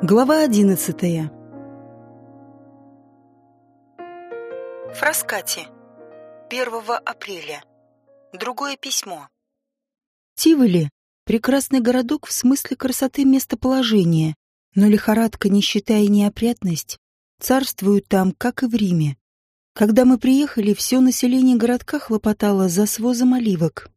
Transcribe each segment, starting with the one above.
Глава одиннадцатая. Фраскати. 1 апреля. Другое письмо. Тиволи — прекрасный городок в смысле красоты местоположения, но лихорадка, нищета и неопрятность царствуют там, как и в Риме. Когда мы приехали, все население городка хлопотало за свозом оливок,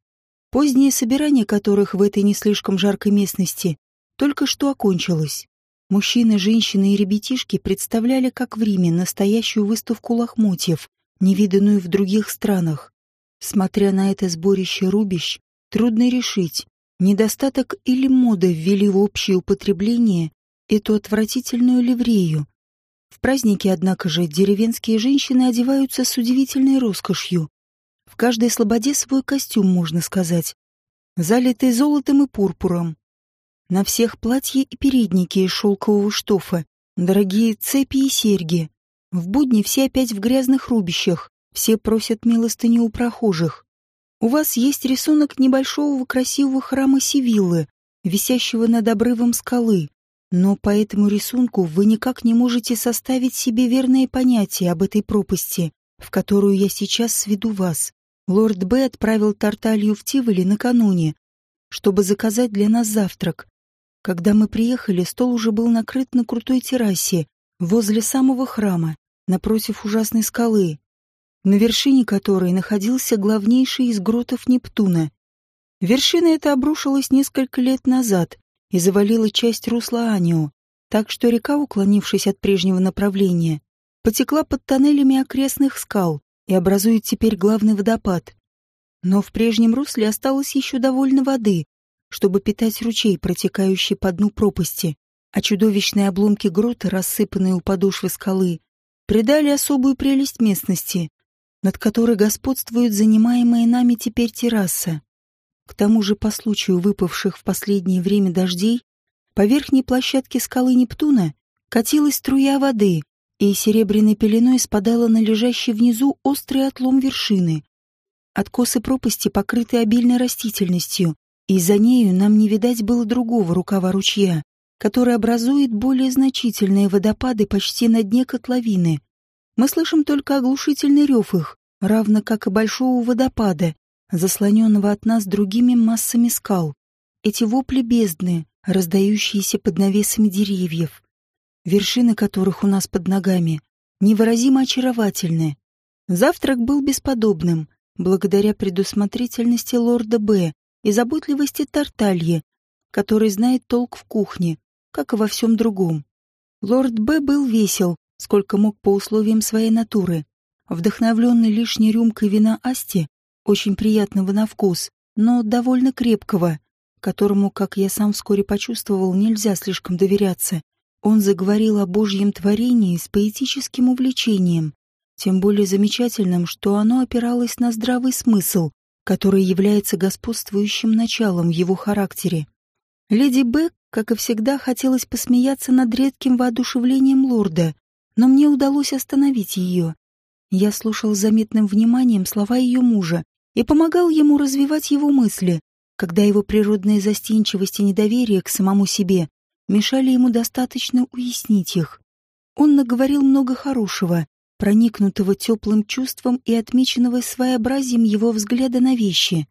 позднее собирание которых в этой не слишком жаркой местности только что окончилось. Мужчины, женщины и ребятишки представляли, как в Риме, настоящую выставку лохмотьев, невиданную в других странах. Смотря на это сборище рубищ, трудно решить, недостаток или мода ввели в общее употребление эту отвратительную ливрею. В празднике, однако же, деревенские женщины одеваются с удивительной роскошью. В каждой слободе свой костюм, можно сказать, залитый золотом и пурпуром. На всех платья и передники из шелкового штофа, дорогие цепи и серьги. В будни все опять в грязных рубищах, все просят милостыню у прохожих. У вас есть рисунок небольшого красивого храма Сивиллы, висящего над обрывом скалы. Но по этому рисунку вы никак не можете составить себе верное понятие об этой пропасти, в которую я сейчас сведу вас. Лорд Б. отправил Тарталью в Тиволи накануне, чтобы заказать для нас завтрак, когда мы приехали, стол уже был накрыт на крутой террасе, возле самого храма, напротив ужасной скалы, на вершине которой находился главнейший из гротов Нептуна. Вершина эта обрушилась несколько лет назад и завалила часть русла Анио, так что река, уклонившись от прежнего направления, потекла под тоннелями окрестных скал и образует теперь главный водопад. Но в прежнем русле осталось еще довольно воды, чтобы питать ручей, протекающий по дну пропасти, а чудовищные обломки грота, рассыпанные у подошвы скалы, придали особую прелесть местности, над которой господствует занимаемая нами теперь терраса. К тому же, по случаю выпавших в последнее время дождей, по верхней площадке скалы Нептуна катилась струя воды, и серебряной пеленой спадала на лежащий внизу острый отлом вершины. Откосы пропасти покрыты обильной растительностью, и за нею нам не видать было другого рукава ручья, который образует более значительные водопады почти на дне котловины. Мы слышим только оглушительный рев их, равно как и большого водопада, заслоненного от нас другими массами скал. Эти вопли бездны, раздающиеся под навесами деревьев, вершины которых у нас под ногами, невыразимо очаровательны. Завтрак был бесподобным, благодаря предусмотрительности лорда Б, и заботливости Тартальи, который знает толк в кухне, как и во всем другом. Лорд Б. был весел, сколько мог по условиям своей натуры. Вдохновленный лишней рюмкой вина Асти, очень приятного на вкус, но довольно крепкого, которому, как я сам вскоре почувствовал, нельзя слишком доверяться, он заговорил о Божьем творении с поэтическим увлечением, тем более замечательным, что оно опиралось на здравый смысл, который является господствующим началом его характере. Леди Б, как и всегда, хотелось посмеяться над редким воодушевлением лорда, но мне удалось остановить ее. Я слушал с заметным вниманием слова ее мужа и помогал ему развивать его мысли, когда его природная застенчивость и недоверие к самому себе мешали ему достаточно уяснить их. Он наговорил много хорошего, проникнутого теплым чувством и отмеченного своеобразием его взгляда на вещи.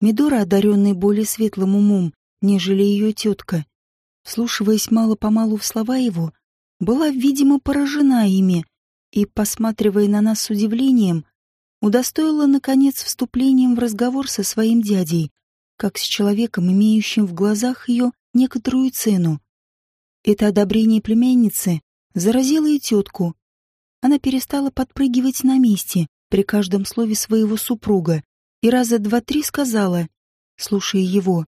Медора, одаренный более светлым умом, нежели ее тетка, слушаясь мало-помалу в слова его, была, видимо, поражена ими и, посматривая на нас с удивлением, удостоила, наконец, вступлением в разговор со своим дядей, как с человеком, имеющим в глазах ее некоторую цену. Это одобрение племянницы заразило и тетку, она перестала подпрыгивать на месте при каждом слове своего супруга и раза два-три сказала, слушая его,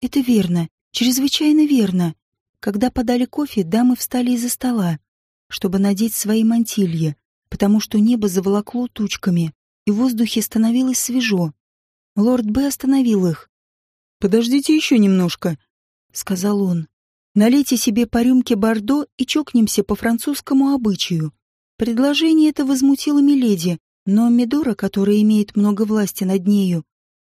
«Это верно, чрезвычайно верно». Когда подали кофе, дамы встали из-за стола, чтобы надеть свои мантильи, потому что небо заволокло тучками, и в воздухе становилось свежо. Лорд Б. остановил их. «Подождите еще немножко», — сказал он. «Налейте себе по рюмке бордо и чокнемся по французскому обычаю. Предложение это возмутило Миледи, но Медора, которая имеет много власти над нею,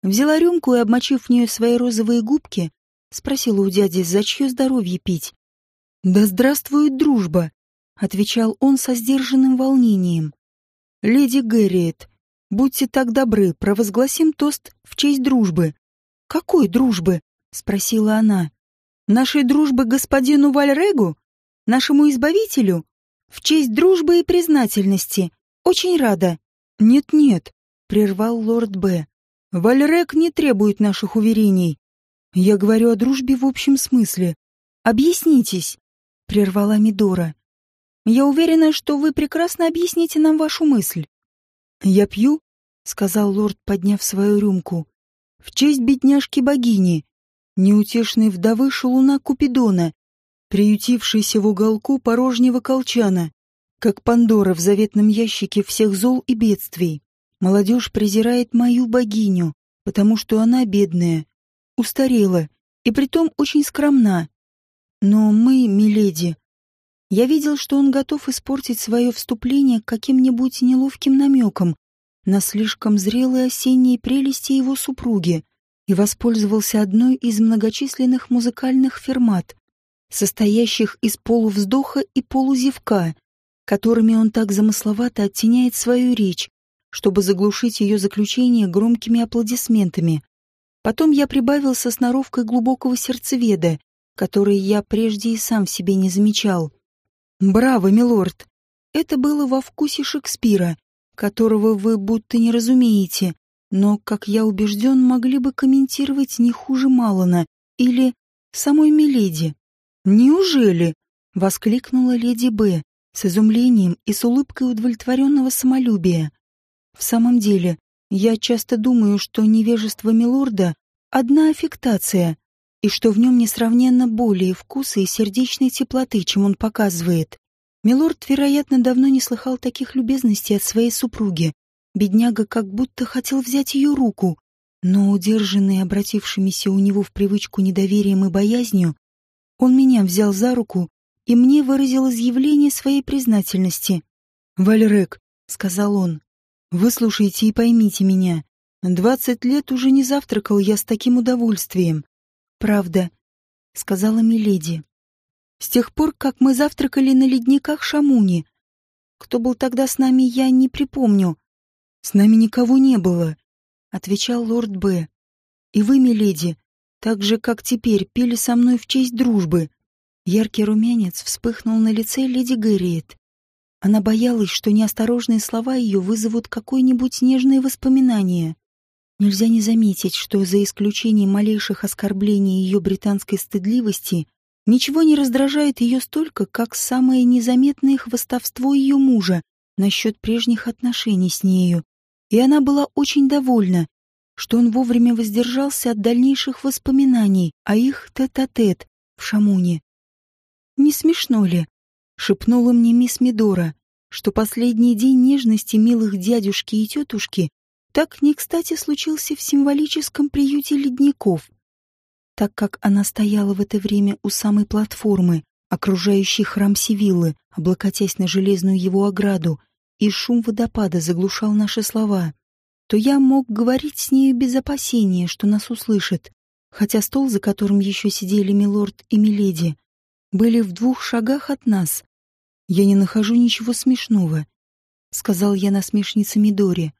взяла рюмку и, обмочив в нее свои розовые губки, спросила у дяди, за чье здоровье пить. «Да здравствует дружба!» — отвечал он со сдержанным волнением. «Леди Гэриет, будьте так добры, провозгласим тост в честь дружбы». «Какой дружбы?» — спросила она. «Нашей дружбы господину Вальрегу? Нашему избавителю? В честь дружбы и признательности. Очень рада». «Нет-нет», — прервал лорд Б. «Вальрег не требует наших уверений. Я говорю о дружбе в общем смысле. Объяснитесь», — прервала Мидора. «Я уверена, что вы прекрасно объясните нам вашу мысль». «Я пью», — сказал лорд, подняв свою рюмку, — «в честь бедняжки-богини, неутешной вдовы шалуна Купидона, приютившейся в уголку порожнего колчана, как Пандора в заветном ящике всех зол и бедствий. Молодежь презирает мою богиню, потому что она бедная, устарела и притом очень скромна. Но мы, миледи, я видел, что он готов испортить свое вступление каким-нибудь неловким намеком на слишком зрелые осенние прелести его супруги и воспользовался одной из многочисленных музыкальных фермат, состоящих из полувздоха и полузевка, которыми он так замысловато оттеняет свою речь, чтобы заглушить ее заключение громкими аплодисментами. Потом я прибавил со сноровкой глубокого сердцеведа, который я прежде и сам в себе не замечал. «Браво, милорд! Это было во вкусе Шекспира, которого вы будто не разумеете, но, как я убежден, могли бы комментировать не хуже Малана или самой Миледи. «Неужели?» — воскликнула леди Б с изумлением и с улыбкой удовлетворенного самолюбия. В самом деле, я часто думаю, что невежество милорда — одна аффектация, и что в нем несравненно более вкуса и сердечной теплоты, чем он показывает. Милорд, вероятно, давно не слыхал таких любезностей от своей супруги. Бедняга как будто хотел взять ее руку, но, удержанный обратившимися у него в привычку недоверием и боязнью, он меня взял за руку и мне выразил изъявление своей признательности. «Вальрек», — сказал он, Выслушайте и поймите меня. Двадцать лет уже не завтракал я с таким удовольствием. Правда, сказала Миледи. С тех пор, как мы завтракали на ледниках Шамуни. Кто был тогда с нами, я не припомню. С нами никого не было, отвечал лорд Б. И вы, Миледи, так же, как теперь, пили со мной в честь дружбы. Яркий румянец вспыхнул на лице леди Гэриет. Она боялась, что неосторожные слова ее вызовут какое-нибудь нежное воспоминание. Нельзя не заметить, что за исключением малейших оскорблений ее британской стыдливости ничего не раздражает ее столько, как самое незаметное хвостовство ее мужа насчет прежних отношений с нею. И она была очень довольна, что он вовремя воздержался от дальнейших воспоминаний о их тет-а-тет -тет в Шамуне. Не смешно ли? шепнула мне мисс Мидора, что последний день нежности милых дядюшки и тетушки так не кстати случился в символическом приюте ледников. Так как она стояла в это время у самой платформы, окружающей храм Сивиллы, облокотясь на железную его ограду, и шум водопада заглушал наши слова, то я мог говорить с нею без опасения, что нас услышит, хотя стол, за которым еще сидели милорд и миледи, были в двух шагах от нас. «Я не нахожу ничего смешного», — сказал я насмешнице Мидори.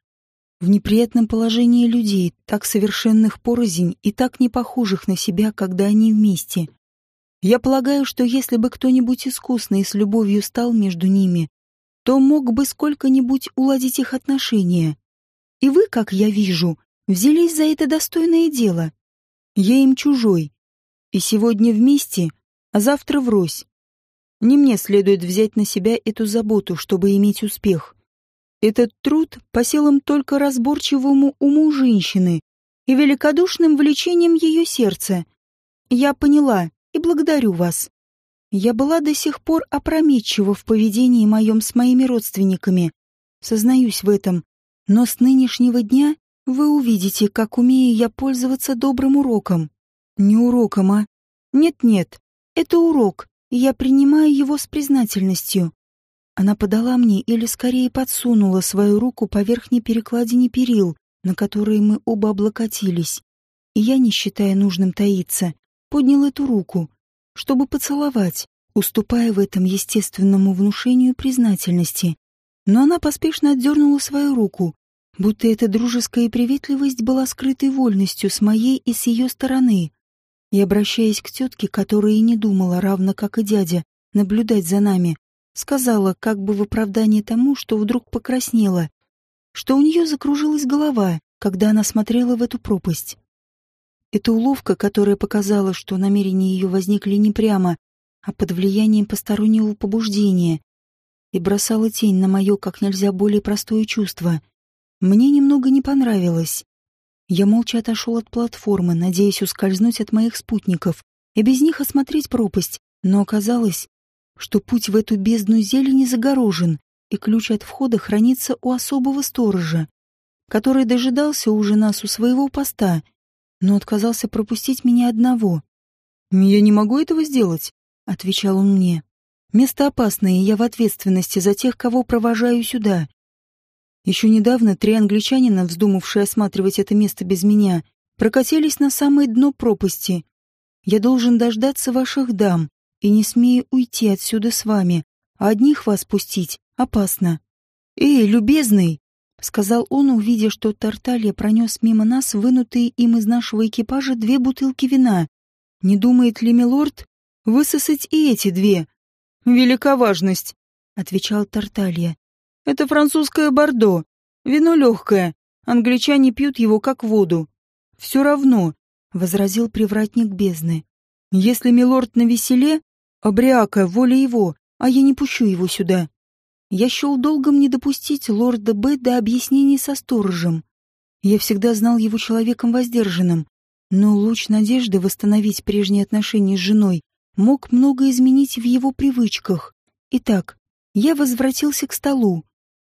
«В неприятном положении людей, так совершенных порознь и так не похожих на себя, когда они вместе. Я полагаю, что если бы кто-нибудь искусно и с любовью стал между ними, то мог бы сколько-нибудь уладить их отношения. И вы, как я вижу, взялись за это достойное дело. Я им чужой. И сегодня вместе а завтра врозь. Не мне следует взять на себя эту заботу, чтобы иметь успех. Этот труд по силам только разборчивому уму женщины и великодушным влечением ее сердца. Я поняла и благодарю вас. Я была до сих пор опрометчива в поведении моем с моими родственниками. Сознаюсь в этом. Но с нынешнего дня вы увидите, как умею я пользоваться добрым уроком. Не уроком, а... Нет-нет, это урок, и я принимаю его с признательностью. Она подала мне или скорее подсунула свою руку по верхней перекладине перил, на которые мы оба облокотились. И я, не считая нужным таиться, поднял эту руку, чтобы поцеловать, уступая в этом естественному внушению признательности. Но она поспешно отдернула свою руку, будто эта дружеская приветливость была скрытой вольностью с моей и с ее стороны. И, обращаясь к тетке, которая и не думала, равно как и дядя, наблюдать за нами, сказала, как бы в оправдании тому, что вдруг покраснела, что у нее закружилась голова, когда она смотрела в эту пропасть. Эта уловка, которая показала, что намерения ее возникли не прямо, а под влиянием постороннего побуждения, и бросала тень на мое как нельзя более простое чувство, мне немного не понравилось. Я молча отошел от платформы, надеясь ускользнуть от моих спутников и без них осмотреть пропасть, но оказалось, что путь в эту бездну зелени загорожен, и ключ от входа хранится у особого сторожа, который дожидался уже нас у своего поста, но отказался пропустить меня одного. «Я не могу этого сделать», — отвечал он мне. «Место опасное, и я в ответственности за тех, кого провожаю сюда. Еще недавно три англичанина, вздумавшие осматривать это место без меня, прокатились на самое дно пропасти. Я должен дождаться ваших дам и не смею уйти отсюда с вами, а одних вас пустить опасно. «Эй, любезный!» — сказал он, увидя, что Тарталья пронес мимо нас вынутые им из нашего экипажа две бутылки вина. «Не думает ли милорд высосать и эти две?» «Велика важность», — отвечал Тарталья. Это французское бордо. Вино легкое. Англичане пьют его как воду. Все равно, — возразил привратник бездны. Если милорд на веселе, обряка, воля его, а я не пущу его сюда. Я счел долгом не допустить лорда Б до объяснений со сторожем. Я всегда знал его человеком воздержанным, но луч надежды восстановить прежние отношения с женой мог много изменить в его привычках. Итак, я возвратился к столу,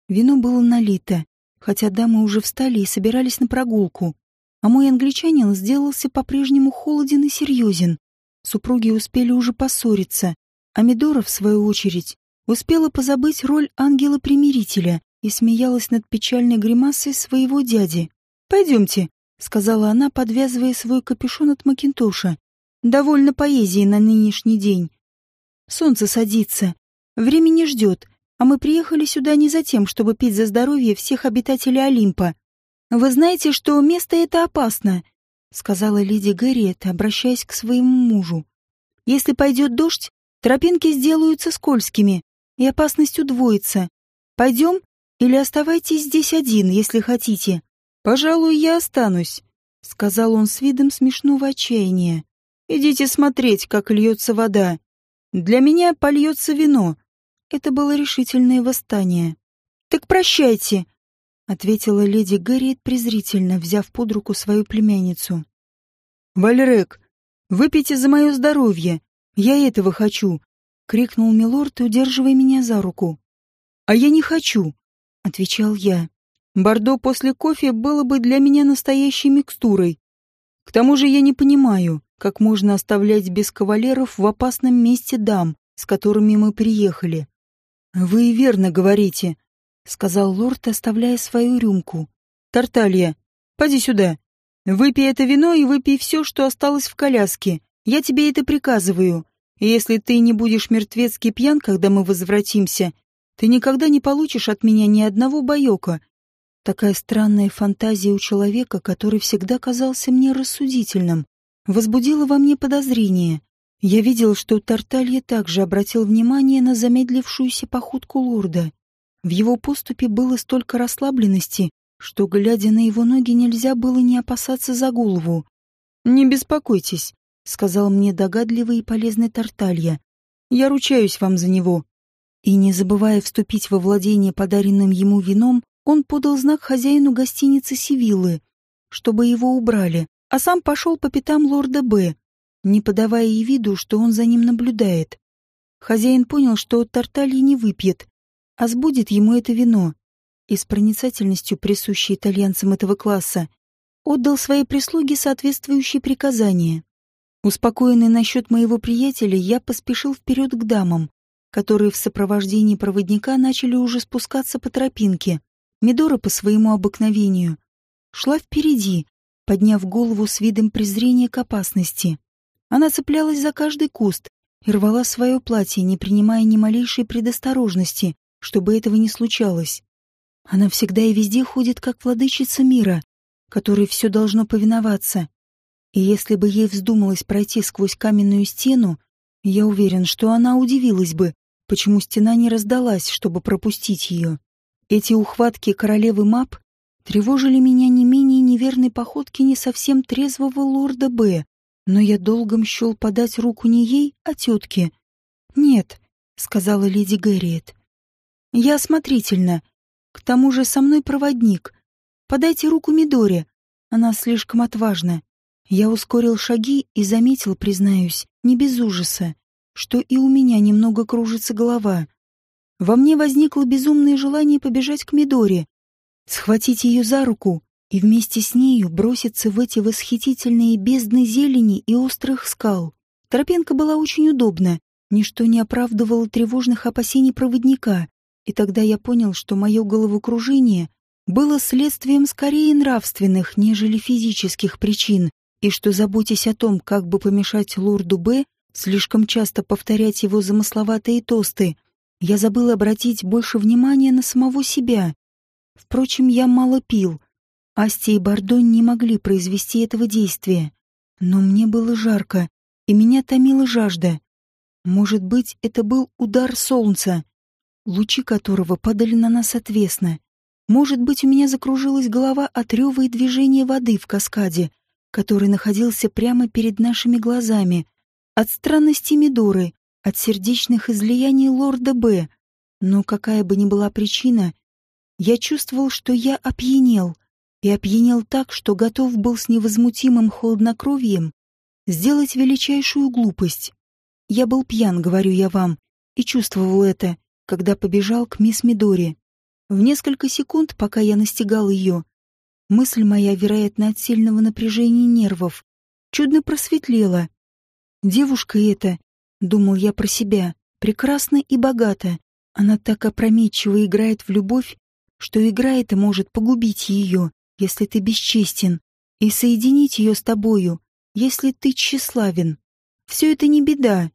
Вино было налито, хотя дамы уже встали и собирались на прогулку. А мой англичанин сделался по-прежнему холоден и серьезен. Супруги успели уже поссориться, а Медора, в свою очередь, успела позабыть роль ангела-примирителя и смеялась над печальной гримасой своего дяди. «Пойдемте», — сказала она, подвязывая свой капюшон от Макинтоша. «Довольно поэзии на нынешний день. Солнце садится. Время не ждет, а мы приехали сюда не за тем, чтобы пить за здоровье всех обитателей Олимпа. Вы знаете, что место это опасно, сказала леди Гарриет, обращаясь к своему мужу. Если пойдет дождь, тропинки сделаются скользкими, и опасность удвоится. Пойдем или оставайтесь здесь один, если хотите. Пожалуй, я останусь, сказал он с видом смешного отчаяния. Идите смотреть, как льется вода. Для меня польется вино. Это было решительное восстание. «Так прощайте», — ответила леди Гарриет презрительно, взяв под руку свою племянницу. «Вальрек, выпейте за мое здоровье. Я этого хочу», — крикнул милорд, удерживая меня за руку. «А я не хочу», — отвечал я. «Бордо после кофе было бы для меня настоящей микстурой. К тому же я не понимаю, как можно оставлять без кавалеров в опасном месте дам, с которыми мы приехали. «Вы верно говорите», — сказал лорд, оставляя свою рюмку. «Тарталья, поди сюда. Выпей это вино и выпей все, что осталось в коляске. Я тебе это приказываю. Если ты не будешь мертвецки пьян, когда мы возвратимся, ты никогда не получишь от меня ни одного боёка. Такая странная фантазия у человека, который всегда казался мне рассудительным, возбудила во мне подозрение. Я видел, что Тарталья также обратил внимание на замедлившуюся походку лорда. В его поступе было столько расслабленности, что, глядя на его ноги, нельзя было не опасаться за голову. «Не беспокойтесь», — сказал мне догадливый и полезный Тарталья. «Я ручаюсь вам за него». И, не забывая вступить во владение подаренным ему вином, он подал знак хозяину гостиницы Сивиллы, чтобы его убрали, а сам пошел по пятам лорда Б, не подавая и виду, что он за ним наблюдает. Хозяин понял, что Тартальи не выпьет, а сбудет ему это вино, и с проницательностью, присущей итальянцам этого класса, отдал своей прислуге соответствующие приказания. Успокоенный насчет моего приятеля, я поспешил вперед к дамам, которые в сопровождении проводника начали уже спускаться по тропинке. Медора по своему обыкновению шла впереди, подняв голову с видом презрения к опасности. Она цеплялась за каждый куст, и рвала свое платье, не принимая ни малейшей предосторожности, чтобы этого не случалось. Она всегда и везде ходит, как владычица мира, которой все должно повиноваться. И если бы ей вздумалось пройти сквозь каменную стену, я уверен, что она удивилась бы, почему стена не раздалась, чтобы пропустить ее. Эти ухватки королевы Мап тревожили меня не менее неверной походки не совсем трезвого лорда Б, но я долгом счел подать руку не ей, а тетке. «Нет», — сказала леди Гэриет. «Я осмотрительно. К тому же со мной проводник. Подайте руку Мидоре. Она слишком отважна. Я ускорил шаги и заметил, признаюсь, не без ужаса, что и у меня немного кружится голова. Во мне возникло безумное желание побежать к Мидоре, схватить ее за руку и вместе с нею броситься в эти восхитительные бездны зелени и острых скал. Тропинка была очень удобна, ничто не оправдывало тревожных опасений проводника, и тогда я понял, что мое головокружение было следствием скорее нравственных, нежели физических причин, и что, заботясь о том, как бы помешать лорду Б, слишком часто повторять его замысловатые тосты, я забыл обратить больше внимания на самого себя. Впрочем, я мало пил, Асти и Бардон не могли произвести этого действия. Но мне было жарко, и меня томила жажда. Может быть, это был удар солнца, лучи которого падали на нас отвесно. Может быть, у меня закружилась голова от рева и движения воды в каскаде, который находился прямо перед нашими глазами, от странности Мидоры, от сердечных излияний лорда Б. Но какая бы ни была причина, я чувствовал, что я опьянел — и опьянел так, что готов был с невозмутимым холоднокровием сделать величайшую глупость. Я был пьян, говорю я вам, и чувствовал это, когда побежал к мисс Мидори. В несколько секунд, пока я настигал ее, мысль моя, вероятно, от сильного напряжения нервов, чудно просветлела. Девушка эта, думал я про себя, прекрасна и богата. Она так опрометчиво играет в любовь, что игра эта может погубить ее если ты бесчестен, и соединить ее с тобою, если ты тщеславен. Все это не беда,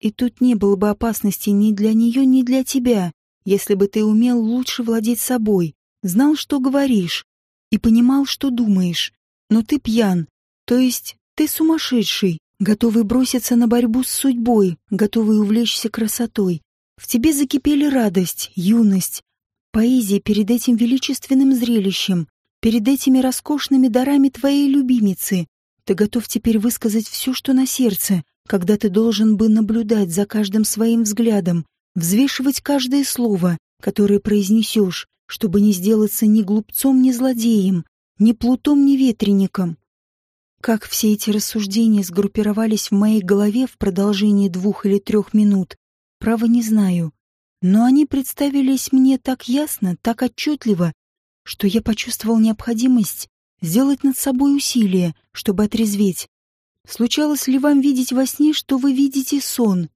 и тут не было бы опасности ни для нее, ни для тебя, если бы ты умел лучше владеть собой, знал, что говоришь, и понимал, что думаешь. Но ты пьян, то есть ты сумасшедший, готовый броситься на борьбу с судьбой, готовый увлечься красотой. В тебе закипели радость, юность, поэзия перед этим величественным зрелищем, перед этими роскошными дарами твоей любимицы. Ты готов теперь высказать все, что на сердце, когда ты должен бы наблюдать за каждым своим взглядом, взвешивать каждое слово, которое произнесешь, чтобы не сделаться ни глупцом, ни злодеем, ни плутом, ни ветреником. Как все эти рассуждения сгруппировались в моей голове в продолжении двух или трех минут, право не знаю. Но они представились мне так ясно, так отчетливо, что я почувствовал необходимость сделать над собой усилие, чтобы отрезветь. Случалось ли вам видеть во сне, что вы видите сон?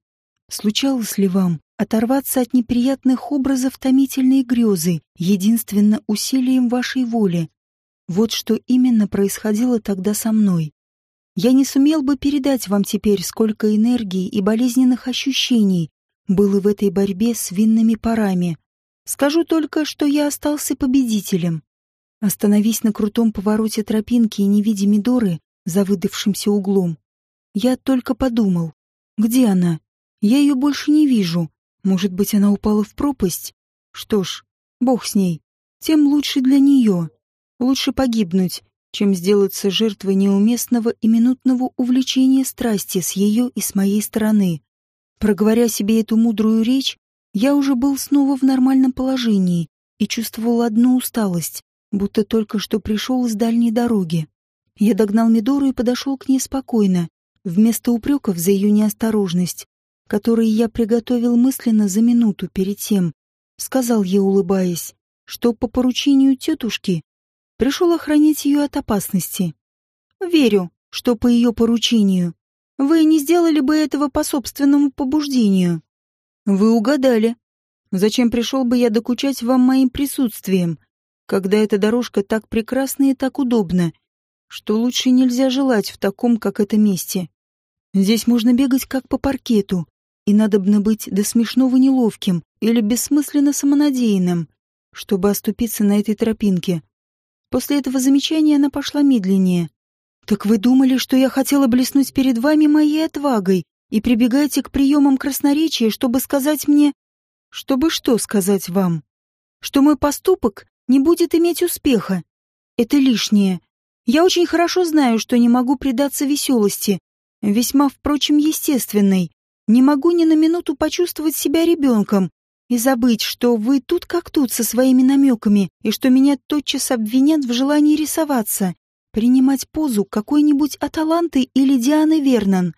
Случалось ли вам оторваться от неприятных образов томительной грезы, единственно усилием вашей воли? Вот что именно происходило тогда со мной. Я не сумел бы передать вам теперь, сколько энергии и болезненных ощущений было в этой борьбе с винными парами. Скажу только, что я остался победителем. Остановись на крутом повороте тропинки и не видя Мидоры за выдавшимся углом. Я только подумал, где она? Я ее больше не вижу. Может быть, она упала в пропасть? Что ж, бог с ней. Тем лучше для нее. Лучше погибнуть, чем сделаться жертвой неуместного и минутного увлечения страсти с ее и с моей стороны. Проговоря себе эту мудрую речь, я уже был снова в нормальном положении и чувствовал одну усталость, будто только что пришел с дальней дороги. Я догнал Мидору и подошел к ней спокойно, вместо упреков за ее неосторожность, которые я приготовил мысленно за минуту перед тем, сказал я, улыбаясь, что по поручению тетушки пришел охранять ее от опасности. Верю, что по ее поручению. Вы не сделали бы этого по собственному побуждению. Вы угадали. Зачем пришел бы я докучать вам моим присутствием, когда эта дорожка так прекрасна и так удобна, что лучше нельзя желать в таком, как это месте. Здесь можно бегать как по паркету, и надобно быть до смешного неловким или бессмысленно самонадеянным, чтобы оступиться на этой тропинке. После этого замечания она пошла медленнее. «Так вы думали, что я хотела блеснуть перед вами моей отвагой и прибегаете к приемам красноречия, чтобы сказать мне...» «Чтобы что сказать вам?» «Что мой поступок не будет иметь успеха. Это лишнее. Я очень хорошо знаю, что не могу предаться веселости, весьма, впрочем, естественной. Не могу ни на минуту почувствовать себя ребенком и забыть, что вы тут как тут со своими намеками, и что меня тотчас обвинят в желании рисоваться, принимать позу какой-нибудь Аталанты или Дианы Вернон.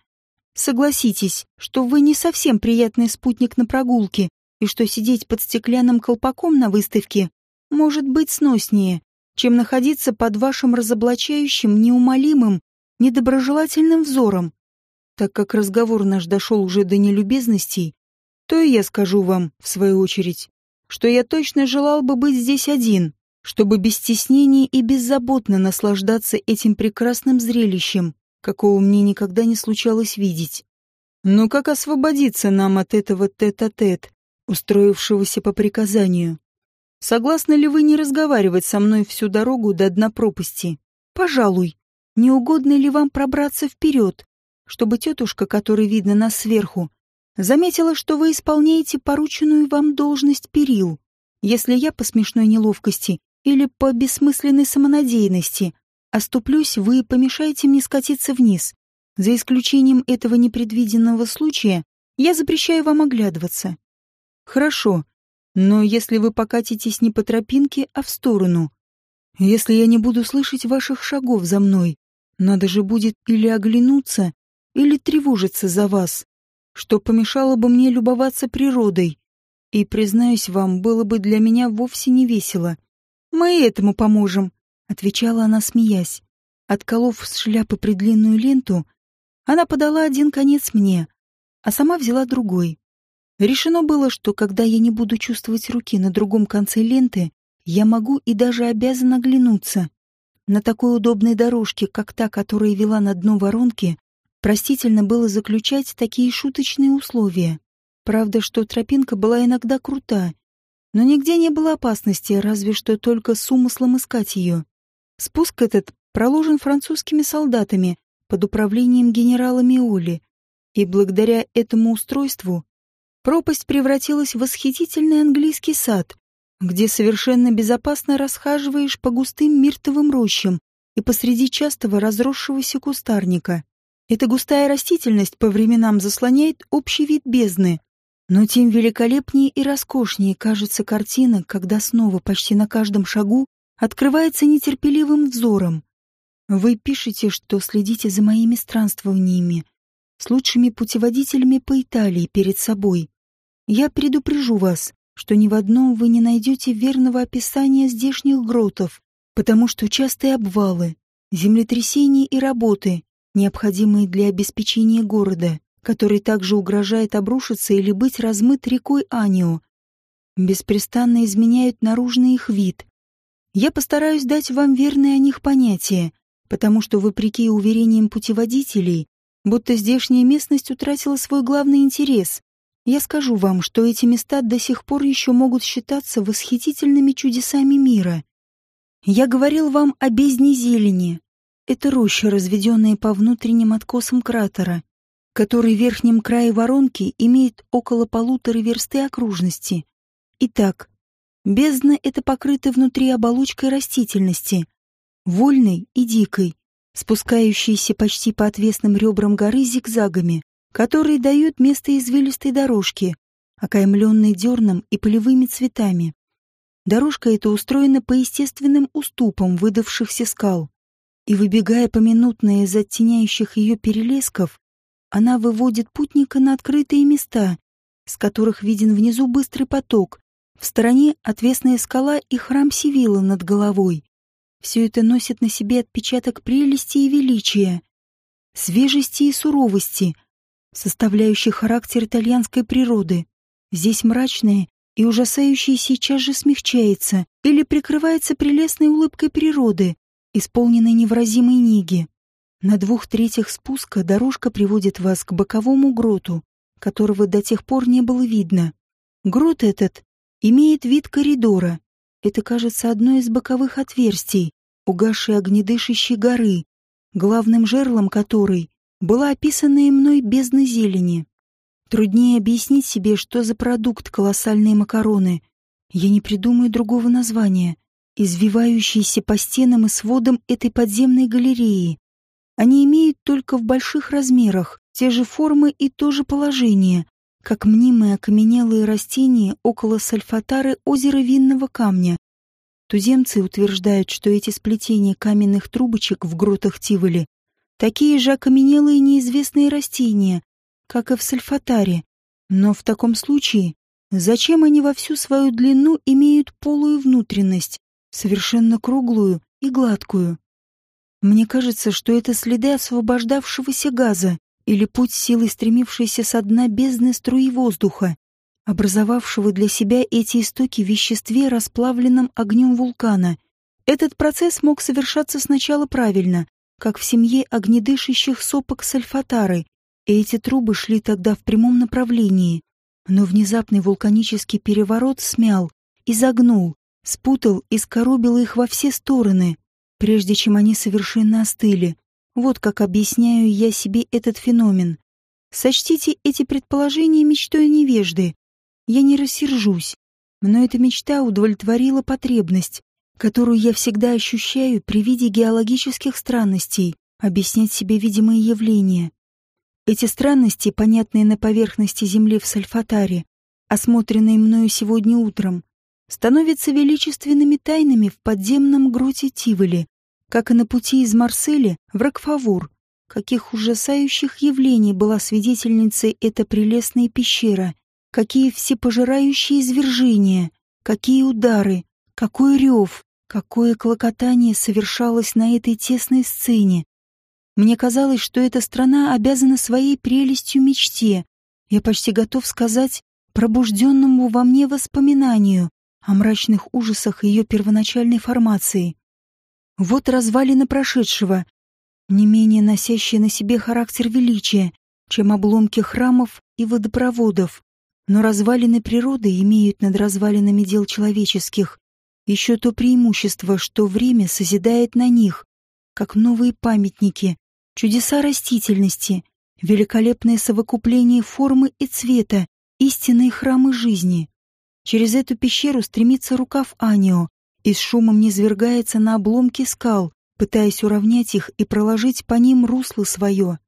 Согласитесь, что вы не совсем приятный спутник на прогулке, и что сидеть под стеклянным колпаком на выставке может быть сноснее, чем находиться под вашим разоблачающим, неумолимым, недоброжелательным взором. Так как разговор наш дошел уже до нелюбезностей, то и я скажу вам, в свою очередь, что я точно желал бы быть здесь один, чтобы без стеснения и беззаботно наслаждаться этим прекрасным зрелищем, какого мне никогда не случалось видеть. Но как освободиться нам от этого тет-а-тет, -тет, устроившегося по приказанию? Согласны ли вы не разговаривать со мной всю дорогу до дна пропасти? Пожалуй. Не угодно ли вам пробраться вперед, чтобы тетушка, которой видно нас сверху, заметила, что вы исполняете порученную вам должность перил, если я по смешной неловкости или по бессмысленной самонадеянности оступлюсь, вы помешаете мне скатиться вниз. За исключением этого непредвиденного случая, я запрещаю вам оглядываться. Хорошо, но если вы покатитесь не по тропинке, а в сторону, если я не буду слышать ваших шагов за мной, надо же будет или оглянуться, или тревожиться за вас, что помешало бы мне любоваться природой. И, признаюсь вам, было бы для меня вовсе не весело. Мы этому поможем, — отвечала она, смеясь. Отколов с шляпы придлинную ленту, она подала один конец мне, а сама взяла другой. Решено было, что когда я не буду чувствовать руки на другом конце ленты, я могу и даже обязан оглянуться. На такой удобной дорожке, как та, которая вела на дно воронки, простительно было заключать такие шуточные условия. Правда, что тропинка была иногда крута, но нигде не было опасности, разве что только с умыслом искать ее. Спуск этот проложен французскими солдатами под управлением генерала Миоли, и благодаря этому устройству пропасть превратилась в восхитительный английский сад, где совершенно безопасно расхаживаешь по густым миртовым рощам и посреди частого разросшегося кустарника. Эта густая растительность по временам заслоняет общий вид бездны, но тем великолепнее и роскошнее кажется картина, когда снова почти на каждом шагу открывается нетерпеливым взором. Вы пишете, что следите за моими странствованиями, с лучшими путеводителями по Италии перед собой. Я предупрежу вас, что ни в одном вы не найдете верного описания здешних гротов, потому что частые обвалы, землетрясения и работы, необходимые для обеспечения города, который также угрожает обрушиться или быть размыт рекой Анио, беспрестанно изменяют наружный их вид. Я постараюсь дать вам верное о них понятие, потому что, вопреки уверениям путеводителей, будто здешняя местность утратила свой главный интерес я скажу вам, что эти места до сих пор еще могут считаться восхитительными чудесами мира. Я говорил вам о бездне зелени. Это роща, разведенная по внутренним откосам кратера, который в верхнем крае воронки имеет около полутора версты окружности. Итак, бездна — это покрыта внутри оболочкой растительности, вольной и дикой, спускающейся почти по отвесным ребрам горы зигзагами которые дают место извилистой дорожке, окаймленной дерном и полевыми цветами. Дорожка эта устроена по естественным уступам выдавшихся скал, и, выбегая поминутно из оттеняющих ее перелесков, она выводит путника на открытые места, с которых виден внизу быстрый поток, в стороне отвесная скала и храм Сивила над головой. Все это носит на себе отпечаток прелести и величия, свежести и суровости, составляющий характер итальянской природы. Здесь мрачное и ужасающее сейчас же смягчается или прикрывается прелестной улыбкой природы, исполненной невыразимой неги. На двух третьих спуска дорожка приводит вас к боковому гроту, которого до тех пор не было видно. Грот этот имеет вид коридора. Это, кажется, одно из боковых отверстий, угасшей огнедышащей горы, главным жерлом которой была описанная мной бездна зелени. Труднее объяснить себе, что за продукт колоссальные макароны. Я не придумаю другого названия. Извивающиеся по стенам и сводам этой подземной галереи. Они имеют только в больших размерах те же формы и то же положение, как мнимые окаменелые растения около сальфатары озера Винного камня. Туземцы утверждают, что эти сплетения каменных трубочек в гротах Тиволи такие же окаменелые неизвестные растения, как и в сальфатаре. Но в таком случае, зачем они во всю свою длину имеют полую внутренность, совершенно круглую и гладкую? Мне кажется, что это следы освобождавшегося газа, или путь силы, стремившейся со дна бездны струи воздуха, образовавшего для себя эти истоки в веществе, расплавленном огнем вулкана. Этот процесс мог совершаться сначала правильно, как в семье огнедышащих сопок сальфатары, и эти трубы шли тогда в прямом направлении. Но внезапный вулканический переворот смял, изогнул, спутал и скоробил их во все стороны, прежде чем они совершенно остыли, вот как объясняю я себе этот феномен. Сочтите эти предположения мечтой невежды. Я не рассержусь, но эта мечта удовлетворила потребность, которую я всегда ощущаю при виде геологических странностей, объяснять себе видимые явления. Эти странности, понятные на поверхности Земли в Сальфатаре, осмотренные мною сегодня утром, становятся величественными тайнами в подземном гроте Тиволи, как и на пути из Марселя в Рокфавур, каких ужасающих явлений была свидетельницей эта прелестная пещера, какие всепожирающие извержения, какие удары, какой рев, какое клокотание совершалось на этой тесной сцене. Мне казалось, что эта страна обязана своей прелестью мечте. Я почти готов сказать пробужденному во мне воспоминанию о мрачных ужасах ее первоначальной формации. Вот развалины прошедшего, не менее носящие на себе характер величия, чем обломки храмов и водопроводов. Но развалины природы имеют над развалинами дел человеческих еще то преимущество, что время созидает на них, как новые памятники, чудеса растительности, великолепное совокупление формы и цвета, истинные храмы жизни. Через эту пещеру стремится рукав Анио, и с шумом низвергается на обломки скал, пытаясь уравнять их и проложить по ним русло свое.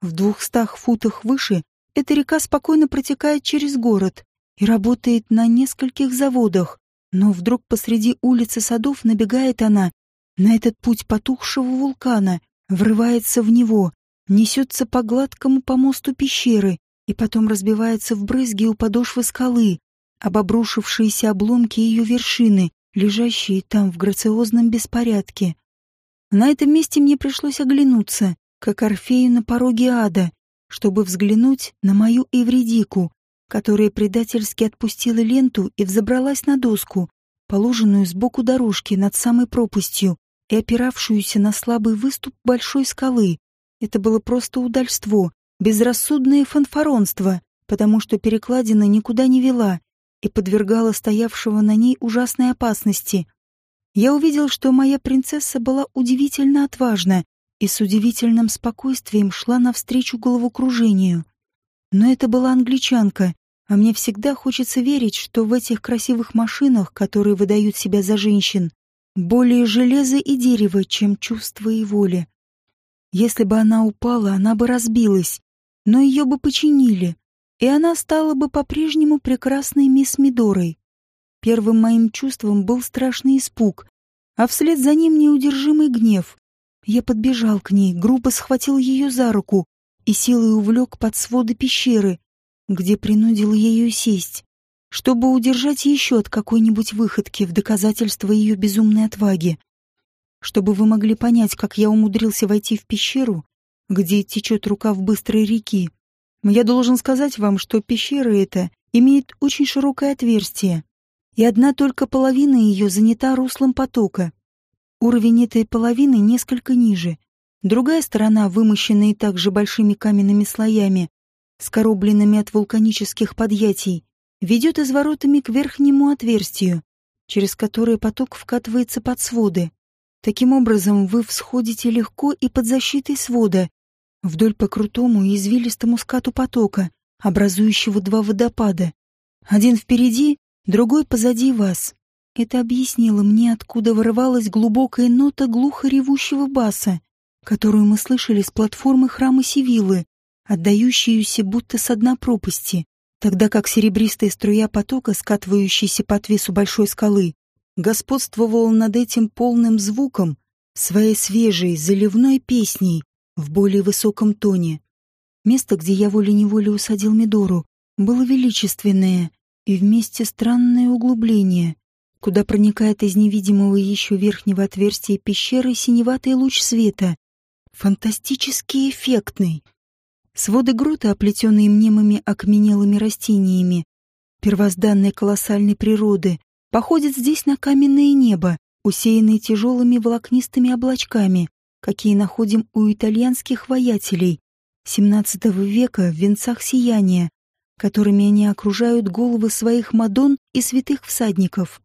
В двухстах футах выше эта река спокойно протекает через город и работает на нескольких заводах, но вдруг посреди улицы садов набегает она на этот путь потухшего вулкана, врывается в него, несется по гладкому помосту пещеры и потом разбивается в брызги у подошвы скалы, об обрушившиеся обломки ее вершины, лежащие там в грациозном беспорядке. На этом месте мне пришлось оглянуться, как Орфею на пороге ада, чтобы взглянуть на мою Эвредику, которая предательски отпустила ленту и взобралась на доску, положенную сбоку дорожки над самой пропастью и опиравшуюся на слабый выступ большой скалы. Это было просто удальство, безрассудное фанфаронство, потому что перекладина никуда не вела, и подвергала стоявшего на ней ужасной опасности. Я увидел, что моя принцесса была удивительно отважна и с удивительным спокойствием шла навстречу головокружению. Но это была англичанка, а мне всегда хочется верить, что в этих красивых машинах, которые выдают себя за женщин, более железа и дерева, чем чувство и воля. Если бы она упала, она бы разбилась, но ее бы починили, и она стала бы по-прежнему прекрасной мисс Мидорой. Первым моим чувством был страшный испуг, а вслед за ним неудержимый гнев. Я подбежал к ней, грубо схватил ее за руку и силой увлек под своды пещеры, где принудил ее сесть, чтобы удержать еще от какой-нибудь выходки в доказательство ее безумной отваги. Чтобы вы могли понять, как я умудрился войти в пещеру, где течет рукав быстрой реки, я должен сказать вам, что пещера эта имеет очень широкое отверстие, и одна только половина ее занята руслом потока. Уровень этой половины несколько ниже. Другая сторона, вымощенная также большими каменными слоями, скоробленными от вулканических подъятий, ведет изворотами к верхнему отверстию, через которое поток вкатывается под своды. Таким образом, вы всходите легко и под защитой свода, вдоль по крутому и извилистому скату потока, образующего два водопада. Один впереди, другой позади вас. Это объяснило мне, откуда вырывалась глубокая нота глухо ревущего баса, которую мы слышали с платформы храма Сивиллы, отдающуюся будто с дна пропасти, тогда как серебристая струя потока, скатывающаяся по отвесу большой скалы, господствовала над этим полным звуком своей свежей заливной песней в более высоком тоне. Место, где я волей-неволей усадил Мидору, было величественное и вместе странное углубление, куда проникает из невидимого еще верхнего отверстия пещеры синеватый луч света, фантастически эффектный. Своды грута, оплетенные мнимыми окаменелыми растениями, первозданной колоссальной природы, походят здесь на каменное небо, усеянное тяжелыми волокнистыми облачками, какие находим у итальянских воятелей XVII века в венцах сияния, которыми они окружают головы своих мадон и святых всадников.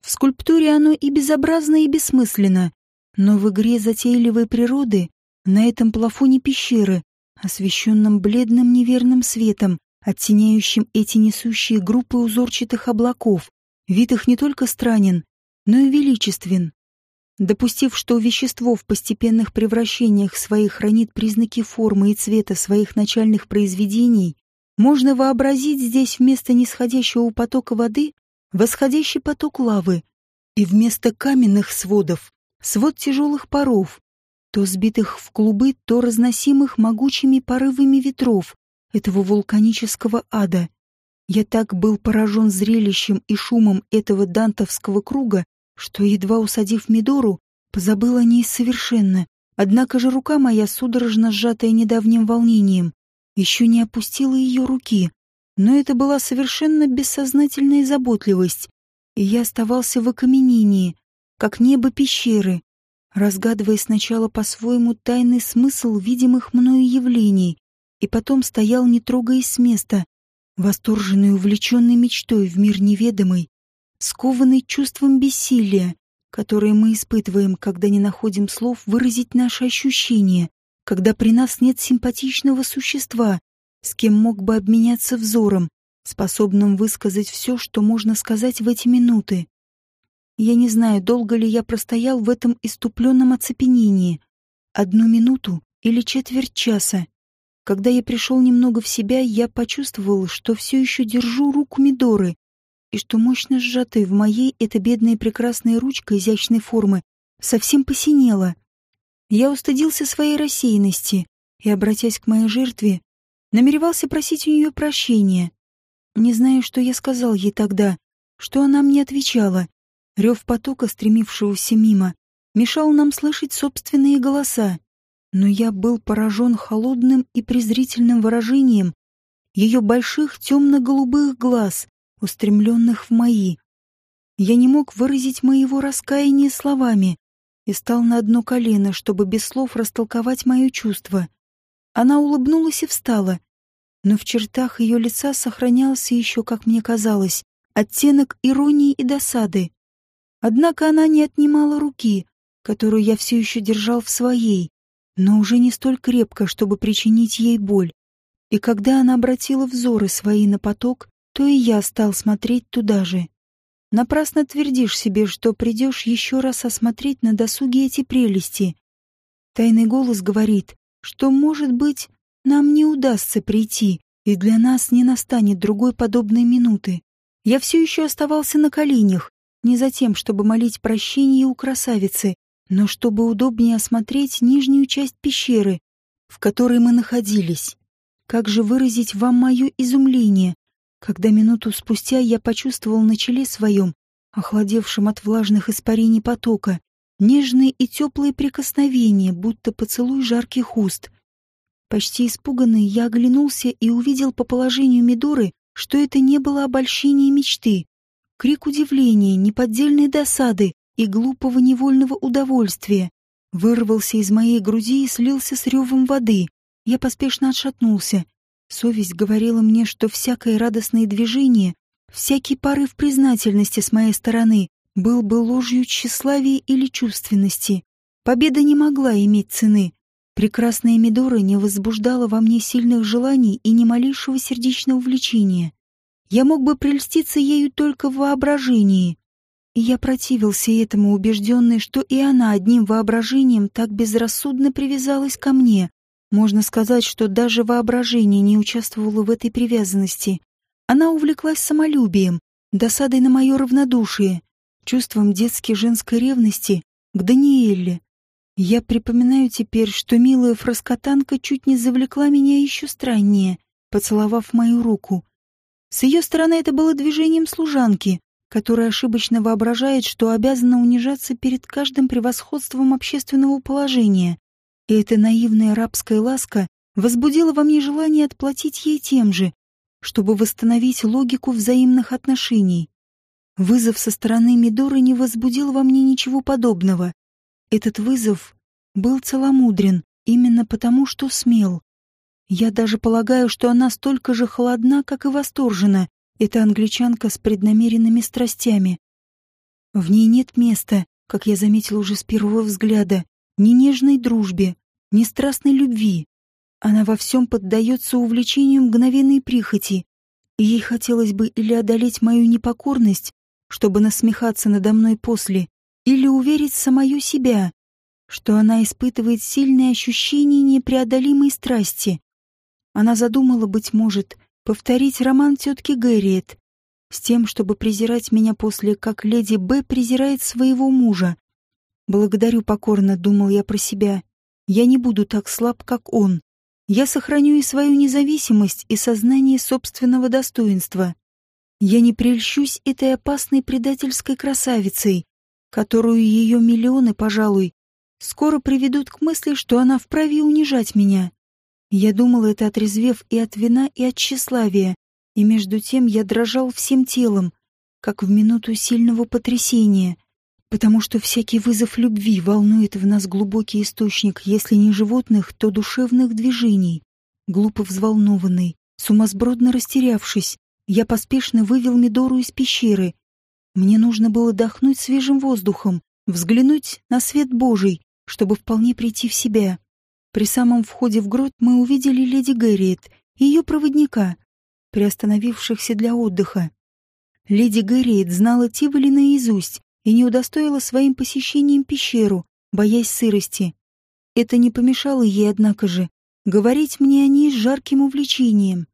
В скульптуре оно и безобразно, и бессмысленно, но в игре затейливой природы на этом плафоне пещеры, освещенном бледным неверным светом, оттеняющим эти несущие группы узорчатых облаков, вид их не только странен, но и величествен. Допустив, что вещество в постепенных превращениях своих хранит признаки формы и цвета своих начальных произведений, можно вообразить здесь вместо нисходящего потока воды восходящий поток лавы и вместо каменных сводов свод тяжелых паров, то сбитых в клубы, то разносимых могучими порывами ветров этого вулканического ада. Я так был поражен зрелищем и шумом этого дантовского круга, что, едва усадив Мидору, позабыл о ней совершенно. Однако же рука моя, судорожно сжатая недавним волнением, еще не опустила ее руки. Но это была совершенно бессознательная заботливость, и я оставался в окаменении, как небо пещеры, разгадывая сначала по-своему тайный смысл видимых мною явлений, и потом стоял, не трогаясь с места, восторженный увлеченной мечтой в мир неведомый, скованный чувством бессилия, которое мы испытываем, когда не находим слов выразить наши ощущения, когда при нас нет симпатичного существа, с кем мог бы обменяться взором, способным высказать все, что можно сказать в эти минуты. Я не знаю, долго ли я простоял в этом иступленном оцепенении. Одну минуту или четверть часа. Когда я пришел немного в себя, я почувствовал, что все еще держу руку Мидоры, и что мощно сжатая в моей эта бедная прекрасная ручка изящной формы совсем посинела. Я устыдился своей рассеянности и, обратясь к моей жертве, намеревался просить у нее прощения. Не знаю, что я сказал ей тогда, что она мне отвечала, Рев потока, стремившегося мимо, мешал нам слышать собственные голоса. Но я был поражен холодным и презрительным выражением ее больших темно-голубых глаз, устремленных в мои. Я не мог выразить моего раскаяния словами и стал на одно колено, чтобы без слов растолковать мое чувство. Она улыбнулась и встала, но в чертах ее лица сохранялся еще, как мне казалось, оттенок иронии и досады. Однако она не отнимала руки, которую я все еще держал в своей, но уже не столь крепко, чтобы причинить ей боль. И когда она обратила взоры свои на поток, то и я стал смотреть туда же. Напрасно твердишь себе, что придешь еще раз осмотреть на досуге эти прелести. Тайный голос говорит, что, может быть, нам не удастся прийти, и для нас не настанет другой подобной минуты. Я все еще оставался на коленях, не за тем, чтобы молить прощения у красавицы, но чтобы удобнее осмотреть нижнюю часть пещеры, в которой мы находились. Как же выразить вам мое изумление, когда минуту спустя я почувствовал на челе своем, охладевшем от влажных испарений потока, нежные и теплые прикосновения, будто поцелуй жарких уст. Почти испуганный, я оглянулся и увидел по положению Мидоры, что это не было обольщение мечты, Крик удивления, неподдельной досады и глупого невольного удовольствия вырвался из моей груди и слился с ревом воды. Я поспешно отшатнулся. Совесть говорила мне, что всякое радостное движение, всякий порыв признательности с моей стороны был бы ложью тщеславия или чувственности. Победа не могла иметь цены. Прекрасная Мидора не возбуждала во мне сильных желаний и ни малейшего сердечного влечения. Я мог бы прельститься ею только в воображении. И я противился этому, убежденный, что и она одним воображением так безрассудно привязалась ко мне. Можно сказать, что даже воображение не участвовало в этой привязанности. Она увлеклась самолюбием, досадой на мое равнодушие, чувством детской женской ревности к Даниэле. Я припоминаю теперь, что милая фраскотанка чуть не завлекла меня еще страннее, поцеловав мою руку. С ее стороны это было движением служанки, которая ошибочно воображает, что обязана унижаться перед каждым превосходством общественного положения. И эта наивная рабская ласка возбудила во мне желание отплатить ей тем же, чтобы восстановить логику взаимных отношений. Вызов со стороны Мидоры не возбудил во мне ничего подобного. Этот вызов был целомудрен именно потому, что смел. Я даже полагаю, что она столько же холодна, как и восторжена, эта англичанка с преднамеренными страстями. В ней нет места, как я заметил уже с первого взгляда, ни нежной дружбе, ни страстной любви. Она во всем поддается увлечению мгновенной прихоти, ей хотелось бы или одолеть мою непокорность, чтобы насмехаться надо мной после, или уверить самую себя, что она испытывает сильные ощущения непреодолимой страсти. Она задумала, быть может, повторить роман тетки Гэриет с тем, чтобы презирать меня после, как леди Б презирает своего мужа. Благодарю покорно, думал я про себя. Я не буду так слаб, как он. Я сохраню и свою независимость, и сознание собственного достоинства. Я не прельщусь этой опасной предательской красавицей, которую ее миллионы, пожалуй, скоро приведут к мысли, что она вправе унижать меня. Я думал это отрезвев и от вина, и от тщеславия, и между тем я дрожал всем телом, как в минуту сильного потрясения, потому что всякий вызов любви волнует в нас глубокий источник, если не животных, то душевных движений. Глупо взволнованный, сумасбродно растерявшись, я поспешно вывел Мидору из пещеры. Мне нужно было дохнуть свежим воздухом, взглянуть на свет Божий, чтобы вполне прийти в себя. При самом входе в грот мы увидели леди Гэриет и ее проводника, приостановившихся для отдыха. Леди Гэриет знала Тиволи наизусть и не удостоила своим посещением пещеру, боясь сырости. Это не помешало ей, однако же, говорить мне о ней с жарким увлечением.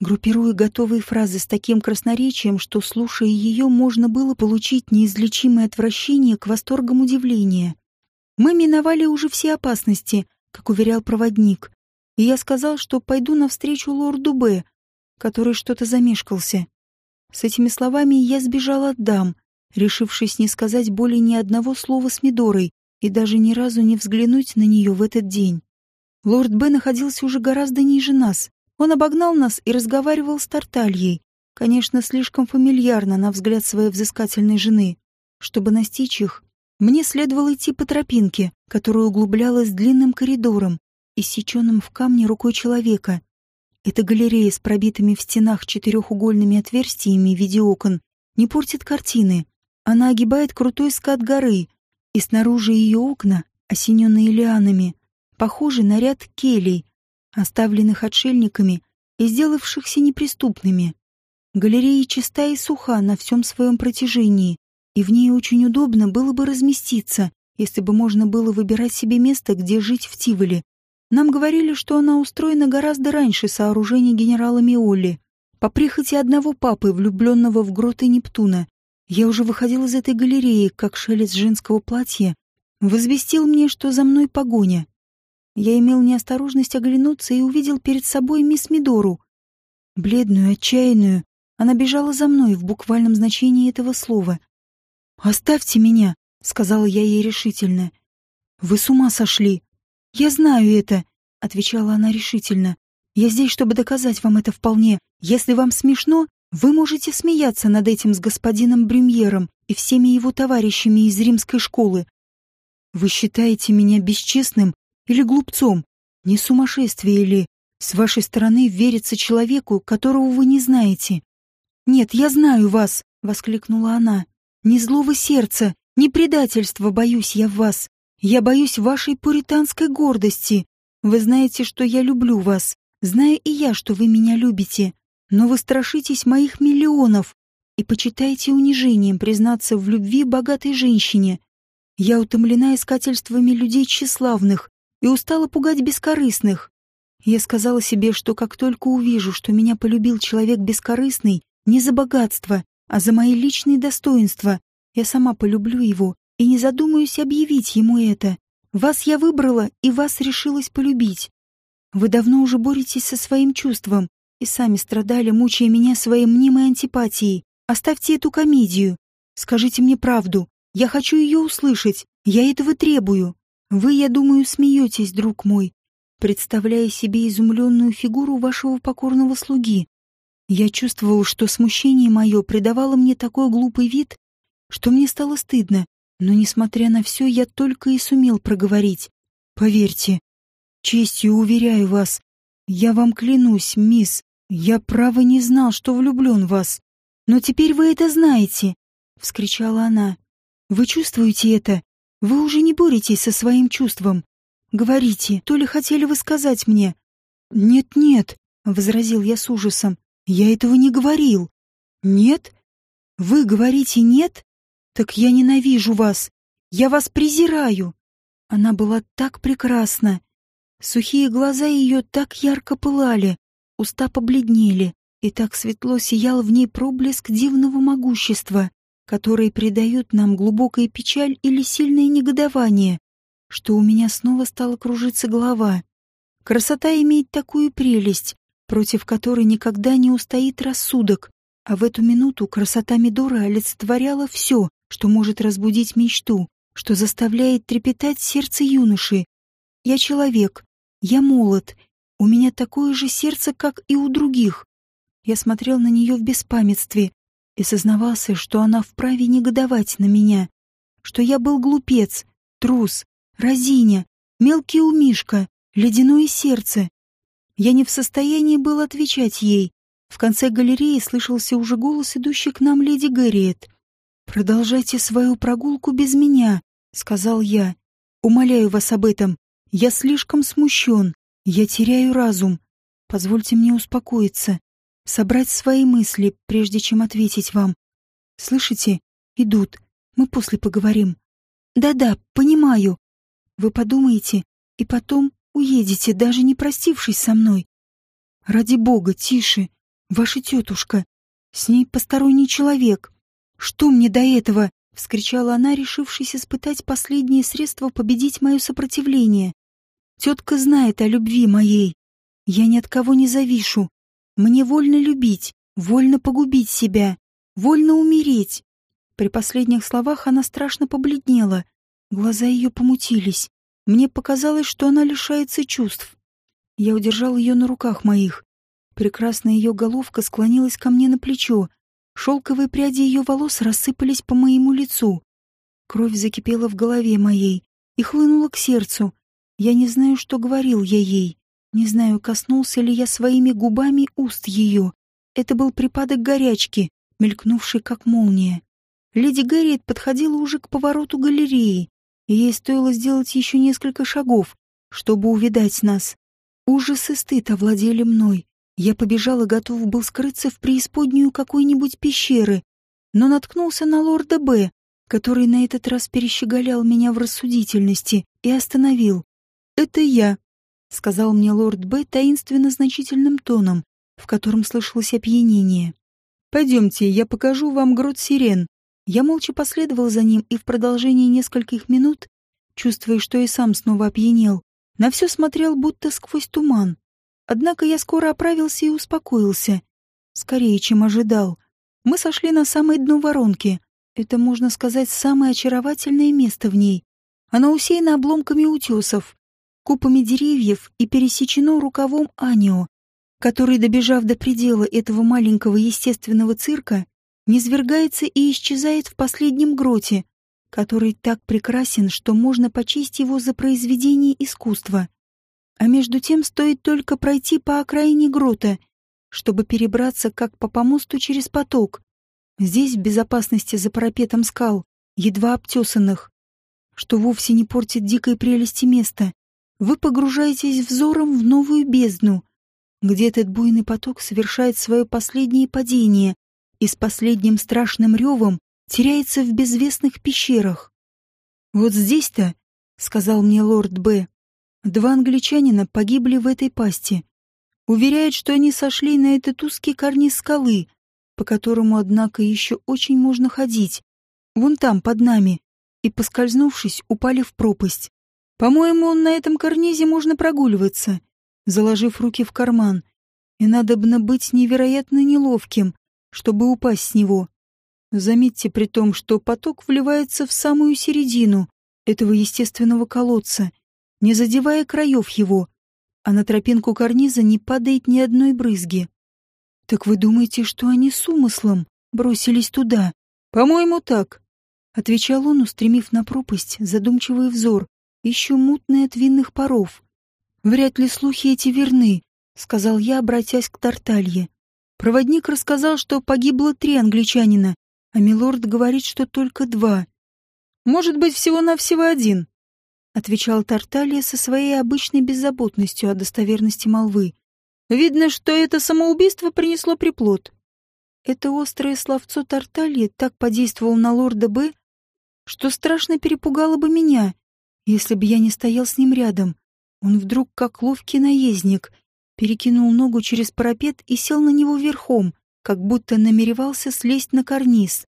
Группируя готовые фразы с таким красноречием, что, слушая ее, можно было получить неизлечимое отвращение к восторгам удивления. Мы миновали уже все опасности, как уверял проводник, и я сказал, что пойду навстречу лорду Б, который что-то замешкался. С этими словами я сбежал от дам, решившись не сказать более ни одного слова с Мидорой и даже ни разу не взглянуть на нее в этот день. Лорд Б находился уже гораздо ниже нас. Он обогнал нас и разговаривал с Тартальей, конечно, слишком фамильярно на взгляд своей взыскательной жены. Чтобы настичь их, мне следовало идти по тропинке, которая углублялась длинным коридором, иссеченным в камне рукой человека. Эта галерея с пробитыми в стенах четырехугольными отверстиями в виде окон не портит картины. Она огибает крутой скат горы, и снаружи ее окна, осененные лианами, похожи на ряд келей, оставленных отшельниками и сделавшихся неприступными. Галерея чиста и суха на всем своем протяжении, и в ней очень удобно было бы разместиться, если бы можно было выбирать себе место, где жить в Тиволе. Нам говорили, что она устроена гораздо раньше сооружения генерала Миоли, по прихоти одного папы, влюбленного в гроты Нептуна. Я уже выходил из этой галереи, как шелест женского платья, возвестил мне, что за мной погоня. Я имел неосторожность оглянуться и увидел перед собой мисс Мидору. Бледную, отчаянную, она бежала за мной в буквальном значении этого слова — «Оставьте меня», — сказала я ей решительно. «Вы с ума сошли». «Я знаю это», — отвечала она решительно. «Я здесь, чтобы доказать вам это вполне. Если вам смешно, вы можете смеяться над этим с господином Брюмьером и всеми его товарищами из римской школы. Вы считаете меня бесчестным или глупцом? Не сумасшествие ли? С вашей стороны верится человеку, которого вы не знаете. Нет, я знаю вас, воскликнула она. Не злого сердца, не предательства боюсь я в вас. Я боюсь вашей пуританской гордости. Вы знаете, что я люблю вас. Знаю и я, что вы меня любите. Но вы страшитесь моих миллионов и почитаете унижением признаться в любви богатой женщине. Я утомлена искательствами людей тщеславных и устала пугать бескорыстных. Я сказала себе, что как только увижу, что меня полюбил человек бескорыстный, не за богатство, а за мои личные достоинства, я сама полюблю его и не задумаюсь объявить ему это. Вас я выбрала и вас решилась полюбить. Вы давно уже боретесь со своим чувством и сами страдали, мучая меня своей мнимой антипатией. Оставьте эту комедию. Скажите мне правду. Я хочу ее услышать. Я этого требую. Вы, я думаю, смеетесь, друг мой, представляя себе изумленную фигуру вашего покорного слуги. Я чувствовал, что смущение мое придавало мне такой глупый вид, что мне стало стыдно, но, несмотря на все, я только и сумел проговорить. Поверьте, честью уверяю вас, я вам клянусь, мисс, я право не знал, что влюблен в вас. Но теперь вы это знаете, — вскричала она. Вы чувствуете это? Вы уже не боретесь со своим чувством. Говорите, то ли хотели вы сказать мне? Нет-нет, — возразил я с ужасом. Я этого не говорил. Нет? Вы говорите нет? Так я ненавижу вас. Я вас презираю. Она была так прекрасна. Сухие глаза ее так ярко пылали, уста побледнели, и так светло сиял в ней проблеск дивного могущества которые придают нам глубокая печаль или сильное негодование, что у меня снова стала кружиться голова. Красота имеет такую прелесть, против которой никогда не устоит рассудок, а в эту минуту красота Мидора олицетворяла все, что может разбудить мечту, что заставляет трепетать сердце юноши. Я человек, я молод, у меня такое же сердце, как и у других. Я смотрел на нее в беспамятстве, и сознавался, что она вправе негодовать на меня, что я был глупец, трус, разиня, мелкий умишка, ледяное сердце. Я не в состоянии был отвечать ей. В конце галереи слышался уже голос, идущий к нам леди Гэриет. «Продолжайте свою прогулку без меня», — сказал я. «Умоляю вас об этом. Я слишком смущен. Я теряю разум. Позвольте мне успокоиться собрать свои мысли, прежде чем ответить вам. Слышите? Идут. Мы после поговорим. Да-да, понимаю. Вы подумаете и потом уедете, даже не простившись со мной. Ради бога, тише. Ваша тетушка. С ней посторонний человек. Что мне до этого? — вскричала она, решившись испытать последние средства победить мое сопротивление. «Тетка знает о любви моей. Я ни от кого не завишу. Мне вольно любить, вольно погубить себя, вольно умереть. При последних словах она страшно побледнела. Глаза ее помутились. Мне показалось, что она лишается чувств. Я удержал ее на руках моих. Прекрасная ее головка склонилась ко мне на плечо. Шелковые пряди ее волос рассыпались по моему лицу. Кровь закипела в голове моей и хлынула к сердцу. Я не знаю, что говорил я ей. Не знаю, коснулся ли я своими губами уст ее. Это был припадок горячки, мелькнувший как молния. Леди Гарриет подходила уже к повороту галереи, и ей стоило сделать еще несколько шагов, чтобы увидать нас. Ужас и стыд овладели мной. Я побежал и готов был скрыться в преисподнюю какой-нибудь пещеры, но наткнулся на лорда Б, который на этот раз перещеголял меня в рассудительности и остановил. «Это я», — сказал мне лорд Б таинственно значительным тоном, в котором слышалось опьянение. «Пойдемте, я покажу вам грот сирен». Я молча последовал за ним и в продолжении нескольких минут, чувствуя, что и сам снова опьянел, на все смотрел будто сквозь туман. Однако я скоро оправился и успокоился. Скорее, чем ожидал. Мы сошли на самое дно воронки. Это, можно сказать, самое очаровательное место в ней. Оно усеяно обломками утесов, купами деревьев и пересечено рукавом Анио, который, добежав до предела этого маленького естественного цирка, низвергается и исчезает в последнем гроте, который так прекрасен, что можно почесть его за произведение искусства. А между тем стоит только пройти по окраине грота, чтобы перебраться как по помосту через поток. Здесь, в безопасности за парапетом скал, едва обтесанных, что вовсе не портит дикой прелести места, вы погружаетесь взором в новую бездну, где этот буйный поток совершает свое последнее падение и с последним страшным ревом теряется в безвестных пещерах. «Вот здесь-то», — сказал мне лорд Б., — «два англичанина погибли в этой пасти. Уверяют, что они сошли на этот узкий карниз скалы, по которому, однако, еще очень можно ходить, вон там, под нами, и, поскользнувшись, упали в пропасть. По-моему, на этом карнизе можно прогуливаться, заложив руки в карман, и надобно быть невероятно неловким, чтобы упасть с него. Заметьте при том, что поток вливается в самую середину этого естественного колодца, не задевая краев его, а на тропинку карниза не падает ни одной брызги. «Так вы думаете, что они с умыслом бросились туда?» «По-моему, так», — отвечал он, устремив на пропасть задумчивый взор, еще мутный от винных паров. «Вряд ли слухи эти верны», — сказал я, обратясь к Тарталье. Проводник рассказал, что погибло три англичанина, а милорд говорит, что только два. «Может быть, всего-навсего один», — отвечал Тарталья со своей обычной беззаботностью о достоверности молвы. «Видно, что это самоубийство принесло приплод». Это острое словцо Тарталья так подействовало на лорда Б, что страшно перепугало бы меня, если бы я не стоял с ним рядом. Он вдруг, как ловкий наездник, перекинул ногу через парапет и сел на него верхом, как будто намеревался слезть на карниз.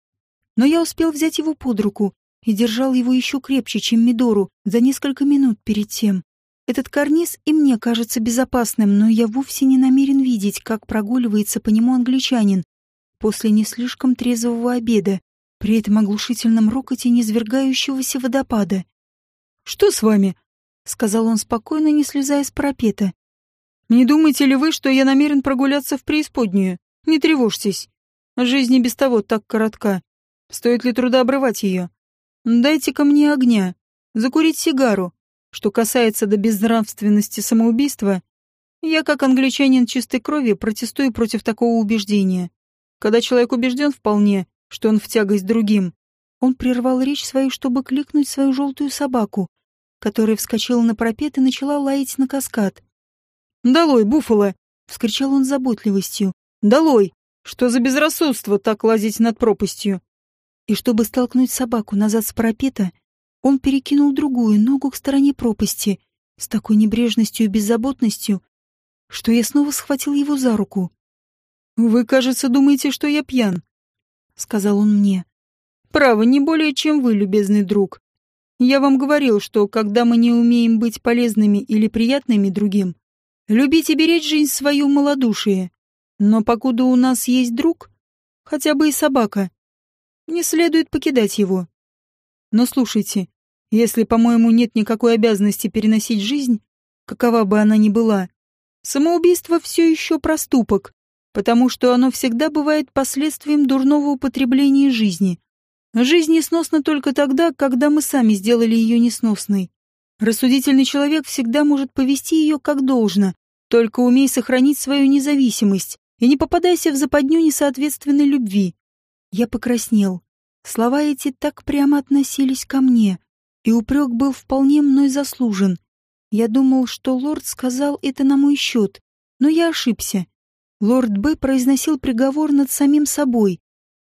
Но я успел взять его под руку и держал его еще крепче, чем Мидору, за несколько минут перед тем. Этот карниз и мне кажется безопасным, но я вовсе не намерен видеть, как прогуливается по нему англичанин после не слишком трезвого обеда, при этом оглушительном рокоте низвергающегося водопада. «Что с вами?» — сказал он спокойно, не слезая с парапета. «Не думаете ли вы, что я намерен прогуляться в преисподнюю? Не тревожьтесь. Жизнь и без того так коротка. Стоит ли труда обрывать ее? Дайте-ка мне огня, закурить сигару. Что касается до безнравственности самоубийства, я, как англичанин чистой крови, протестую против такого убеждения. Когда человек убежден вполне, что он в тягость другим, он прервал речь свою, чтобы кликнуть свою желтую собаку, которая вскочила на пропет и начала лаять на каскад. «Долой, Буффало!» — вскричал он с заботливостью. «Долой! Что за безрассудство так лазить над пропастью?» И чтобы столкнуть собаку назад с парапета, он перекинул другую ногу к стороне пропасти с такой небрежностью и беззаботностью, что я снова схватил его за руку. «Вы, кажется, думаете, что я пьян», — сказал он мне. «Право, не более, чем вы, любезный друг. Я вам говорил, что когда мы не умеем быть полезными или приятными другим, любить и беречь жизнь свою малодушие. Но покуда у нас есть друг, хотя бы и собака, не следует покидать его. Но слушайте, если, по-моему, нет никакой обязанности переносить жизнь, какова бы она ни была, самоубийство все еще проступок, потому что оно всегда бывает последствием дурного употребления жизни. Жизнь несносна только тогда, когда мы сами сделали ее несносной. Рассудительный человек всегда может повести ее как должно, только умей сохранить свою независимость и не попадайся в западню несоответственной любви. Я покраснел. Слова эти так прямо относились ко мне, и упрек был вполне мной заслужен. Я думал, что лорд сказал это на мой счет, но я ошибся. Лорд Б произносил приговор над самим собой,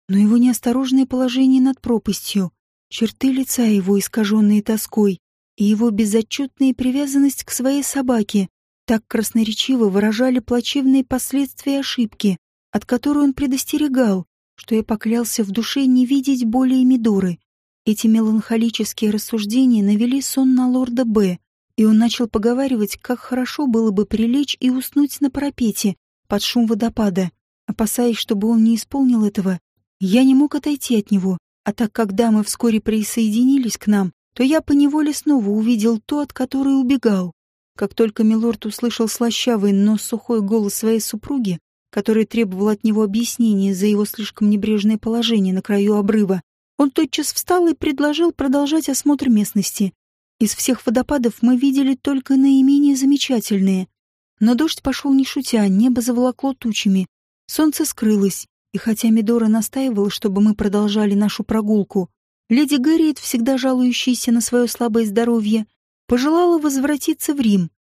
но его неосторожное положение над пропастью, черты лица его, искаженные тоской, и его безотчетная привязанность к своей собаке так красноречиво выражали плачевные последствия ошибки, от которой он предостерегал, что я поклялся в душе не видеть более Мидоры. Эти меланхолические рассуждения навели сон на лорда Б, и он начал поговаривать, как хорошо было бы прилечь и уснуть на парапете под шум водопада. Опасаясь, чтобы он не исполнил этого, я не мог отойти от него, а так как дамы вскоре присоединились к нам, то я поневоле снова увидел то, от которой убегал. Как только милорд услышал слащавый, но сухой голос своей супруги, который требовал от него объяснения за его слишком небрежное положение на краю обрыва, он тотчас встал и предложил продолжать осмотр местности. Из всех водопадов мы видели только наименее замечательные. Но дождь пошел не шутя, небо заволокло тучами. Солнце скрылось, и хотя Мидора настаивала, чтобы мы продолжали нашу прогулку, леди Гарриет, всегда жалующаяся на свое слабое здоровье, пожелала возвратиться в Рим.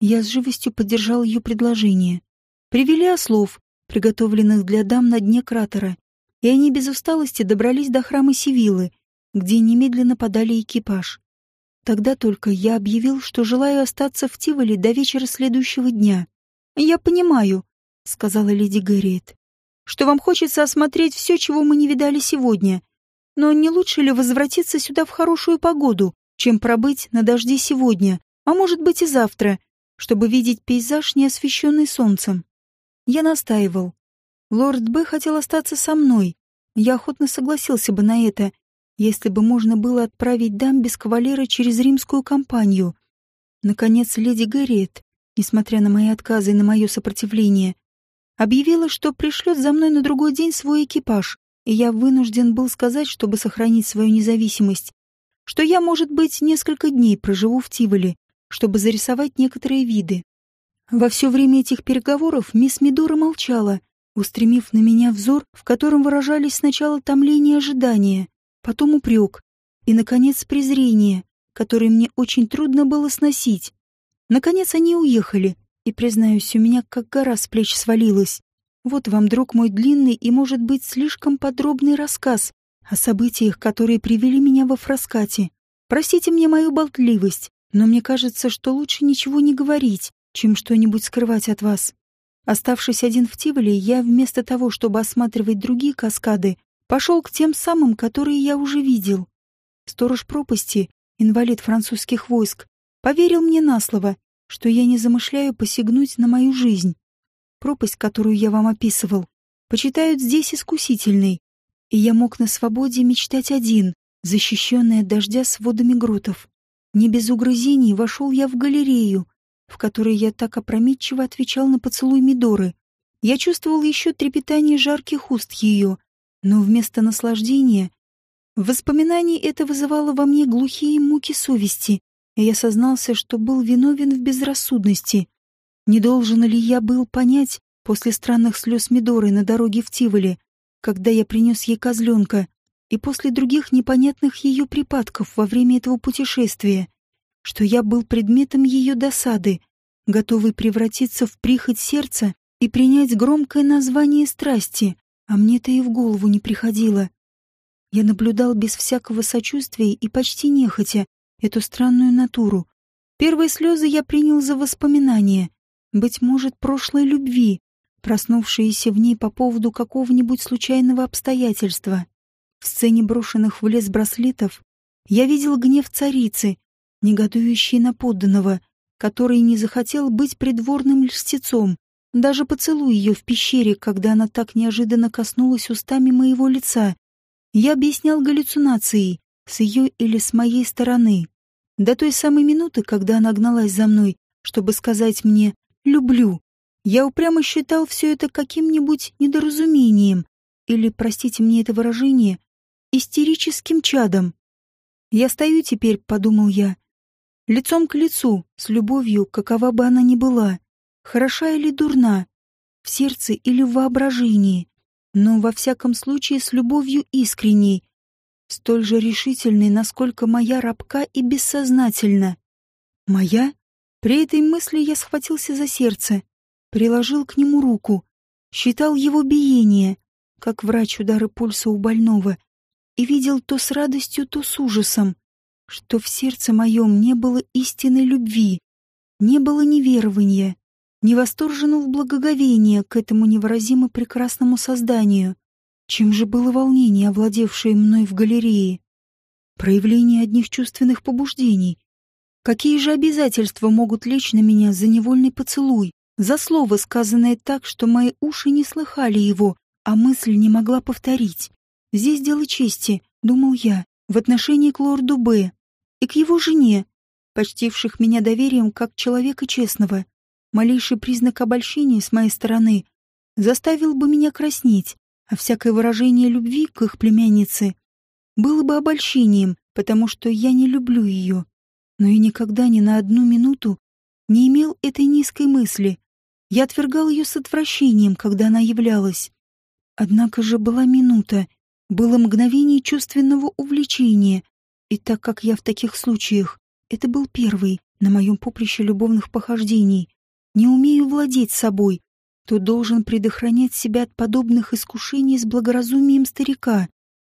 Я с живостью поддержал ее предложение. Привели ослов, приготовленных для дам на дне кратера, и они без усталости добрались до храма Сивилы, где немедленно подали экипаж. Тогда только я объявил, что желаю остаться в Тиволе до вечера следующего дня. «Я понимаю», — сказала леди Гарриет, «что вам хочется осмотреть все, чего мы не видали сегодня. Но не лучше ли возвратиться сюда в хорошую погоду, чем пробыть на дожде сегодня, а может быть и завтра, чтобы видеть пейзаж, не освещенный солнцем?» Я настаивал. Лорд Б хотел остаться со мной. Я охотно согласился бы на это, если бы можно было отправить дам без кавалера через римскую кампанию. Наконец, леди Гарриет, несмотря на мои отказы и на мое сопротивление, объявила, что пришлет за мной на другой день свой экипаж, и я вынужден был сказать, чтобы сохранить свою независимость, что я, может быть, несколько дней проживу в Тиволе, чтобы зарисовать некоторые виды. Во все время этих переговоров мисс Мидора молчала, устремив на меня взор, в котором выражались сначала томление и ожидание, потом упрек и, наконец, презрение, которое мне очень трудно было сносить. Наконец они уехали, и, признаюсь, у меня как гора с плеч свалилась. Вот вам, друг мой, длинный и, может быть, слишком подробный рассказ о событиях, которые привели меня во Фраскате. Простите мне мою болтливость, но мне кажется, что лучше ничего не говорить, чем что-нибудь скрывать от вас. Оставшись один в Тиволе, я вместо того, чтобы осматривать другие каскады, пошел к тем самым, которые я уже видел. Сторож пропасти, инвалид французских войск, поверил мне на слово, что я не замышляю посягнуть на мою жизнь. Пропасть, которую я вам описывал, почитают здесь искусительной, и я мог на свободе мечтать один, защищенный от дождя с водами гротов. Не без угрызений вошел я в галерею, в которой я так опрометчиво отвечал на поцелуй Мидоры. Я чувствовал еще трепетание жарких уст ее, но вместо наслаждения воспоминаний это вызывало во мне глухие муки совести, и я сознался, что был виновен в безрассудности. Не должен ли я был понять после странных слез Мидоры на дороге в Тиволе, когда я принес ей козленка, и после других непонятных ее припадков во время этого путешествия, что я был предметом ее досады, готовый превратиться в прихоть сердца и принять громкое название страсти, а мне-то и в голову не приходило. Я наблюдал без всякого сочувствия и почти нехотя эту странную натуру. Первые слезы я принял за воспоминания, быть может, прошлой любви, проснувшиеся в ней по поводу какого-нибудь случайного обстоятельства. В сцене брошенных в лес браслетов я видел гнев царицы, негодующий на подданного, который не захотел быть придворным льстецом. Даже поцелуй ее в пещере, когда она так неожиданно коснулась устами моего лица. Я объяснял галлюцинацией, с ее или с моей стороны. До той самой минуты, когда она гналась за мной, чтобы сказать мне «люблю», я упрямо считал все это каким-нибудь недоразумением или, простите мне это выражение, истерическим чадом. «Я стою теперь», — подумал я, лицом к лицу, с любовью, какова бы она ни была, хороша или дурна, в сердце или в воображении, но во всяком случае с любовью искренней, столь же решительной, насколько моя рабка и бессознательна. Моя? При этой мысли я схватился за сердце, приложил к нему руку, считал его биение, как врач удары пульса у больного, и видел то с радостью, то с ужасом что в сердце моем не было истинной любви, не было неверования, не восторженного благоговения к этому невыразимо прекрасному созданию. Чем же было волнение, овладевшее мной в галерее? Проявление одних чувственных побуждений. Какие же обязательства могут лечь на меня за невольный поцелуй, за слово, сказанное так, что мои уши не слыхали его, а мысль не могла повторить? Здесь дело чести, думал я, в отношении к лорду Б и к его жене, почтивших меня доверием как человека честного. Малейший признак обольщения с моей стороны заставил бы меня краснеть, а всякое выражение любви к их племяннице было бы обольщением, потому что я не люблю ее. но и никогда ни на одну минуту не имел этой низкой мысли. Я отвергал ее с отвращением, когда она являлась. Однако же была минута, было мгновение чувственного увлечения, и так как я в таких случаях, это был первый на моем поприще любовных похождений, не умею владеть собой, то должен предохранять себя от подобных искушений с благоразумием старика.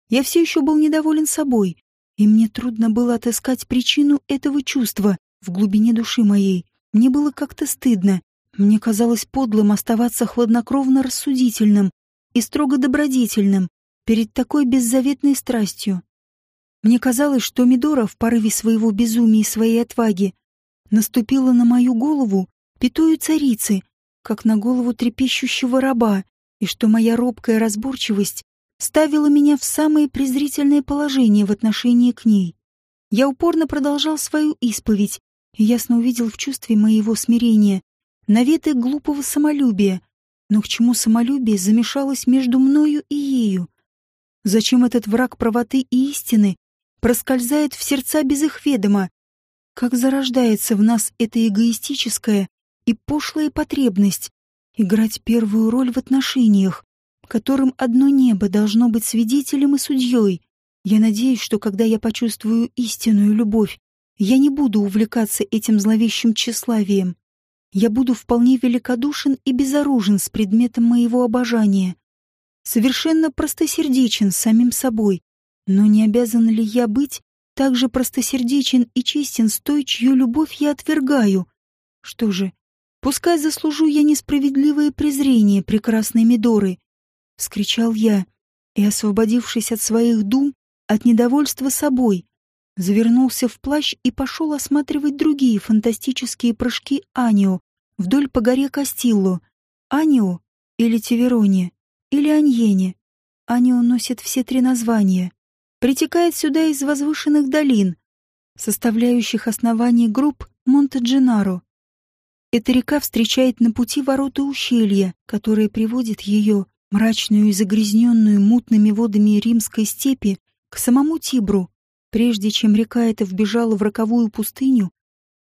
Я все еще был недоволен собой, и мне трудно было отыскать причину этого чувства в глубине души моей. Мне было как-то стыдно. Мне казалось подлым оставаться хладнокровно рассудительным и строго добродетельным перед такой беззаветной страстью. Мне казалось, что Мидора в порыве своего безумия и своей отваги наступила на мою голову пятую царицы, как на голову трепещущего раба, и что моя робкая разборчивость ставила меня в самое презрительное положение в отношении к ней. Я упорно продолжал свою исповедь, и ясно увидел в чувстве моего смирения наветы глупого самолюбия, но к чему самолюбие замешалось между мною и ею? Зачем этот враг правоты и истины проскользает в сердца без их ведома? Как зарождается в нас эта эгоистическая, и пошлая потребность играть первую роль в отношениях, которым одно небо должно быть свидетелем и судьей. Я надеюсь, что когда я почувствую истинную любовь, я не буду увлекаться этим зловещим тщеславием. Я буду вполне великодушен и безоружен с предметом моего обожания. Совершенно простосердечен с самим собой. Но не обязан ли я быть также простосердечен и честен с той, чью любовь я отвергаю? Что же, Пускай заслужу я несправедливое презрение прекрасной Медоры, — вскричал я, и, освободившись от своих дум, от недовольства собой, завернулся в плащ и пошел осматривать другие фантастические прыжки Анио вдоль по горе Кастилло. Анио или Тивероне, или Аньене. Анио носит все три названия. Притекает сюда из возвышенных долин, составляющих основание групп Монте-Дженаро. Эта река встречает на пути ворота ущелья, которое приводит ее, мрачную и загрязненную мутными водами римской степи, к самому Тибру. Прежде чем река эта вбежала в роковую пустыню,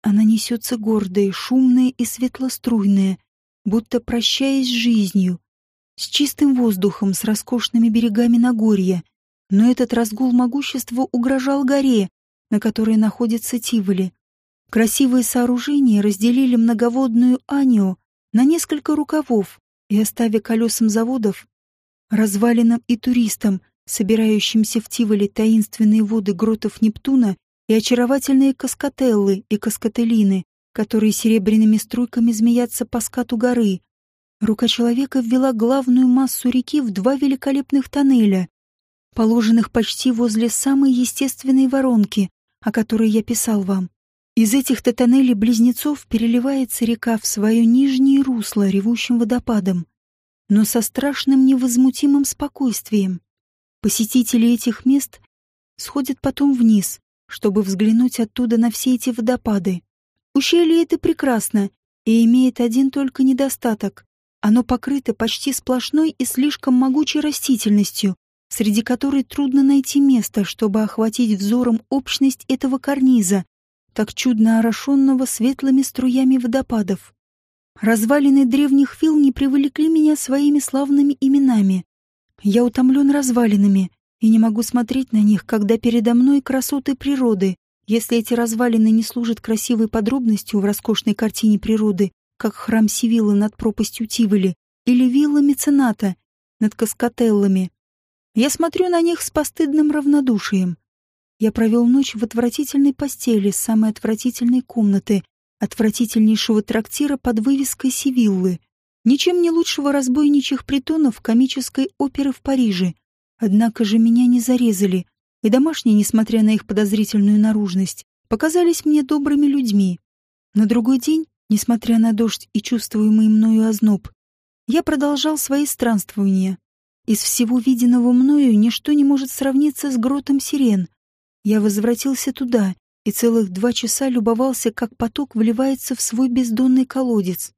она несется гордая, шумная и светлоструйная, будто прощаясь с жизнью, с чистым воздухом, с роскошными берегами Нагорья. Но этот разгул могущества угрожал горе, на которой находится Тиволи. Красивые сооружения разделили многоводную Анию на несколько рукавов и, оставив колесам заводов, развалинам и туристам, собирающимся в Тиволе таинственные воды гротов Нептуна и очаровательные каскателлы и каскателины, которые серебряными струйками змеятся по скату горы. Рука человека ввела главную массу реки в два великолепных тоннеля, положенных почти возле самой естественной воронки, о которой я писал вам. Из этих-то тоннелей близнецов переливается река в свое нижнее русло ревущим водопадом, но со страшным невозмутимым спокойствием. Посетители этих мест сходят потом вниз, чтобы взглянуть оттуда на все эти водопады. Ущелье это прекрасно и имеет один только недостаток. Оно покрыто почти сплошной и слишком могучей растительностью, среди которой трудно найти место, чтобы охватить взором общность этого карниза, так чудно орошенного светлыми струями водопадов. Развалины древних вил не привлекли меня своими славными именами. Я утомлен развалинами и не могу смотреть на них, когда передо мной красоты природы, если эти развалины не служат красивой подробностью в роскошной картине природы, как храм Сивиллы над пропастью Тиволи или вилла Мецената над Каскателлами. Я смотрю на них с постыдным равнодушием, я провел ночь в отвратительной постели самой отвратительной комнаты, отвратительнейшего трактира под вывеской Сивиллы, ничем не лучшего разбойничьих притонов комической оперы в Париже. Однако же меня не зарезали, и домашние, несмотря на их подозрительную наружность, показались мне добрыми людьми. На другой день, несмотря на дождь и чувствуемый мною озноб, я продолжал свои странствования. Из всего виденного мною ничто не может сравниться с гротом сирен, я возвратился туда и целых два часа любовался, как поток вливается в свой бездонный колодец.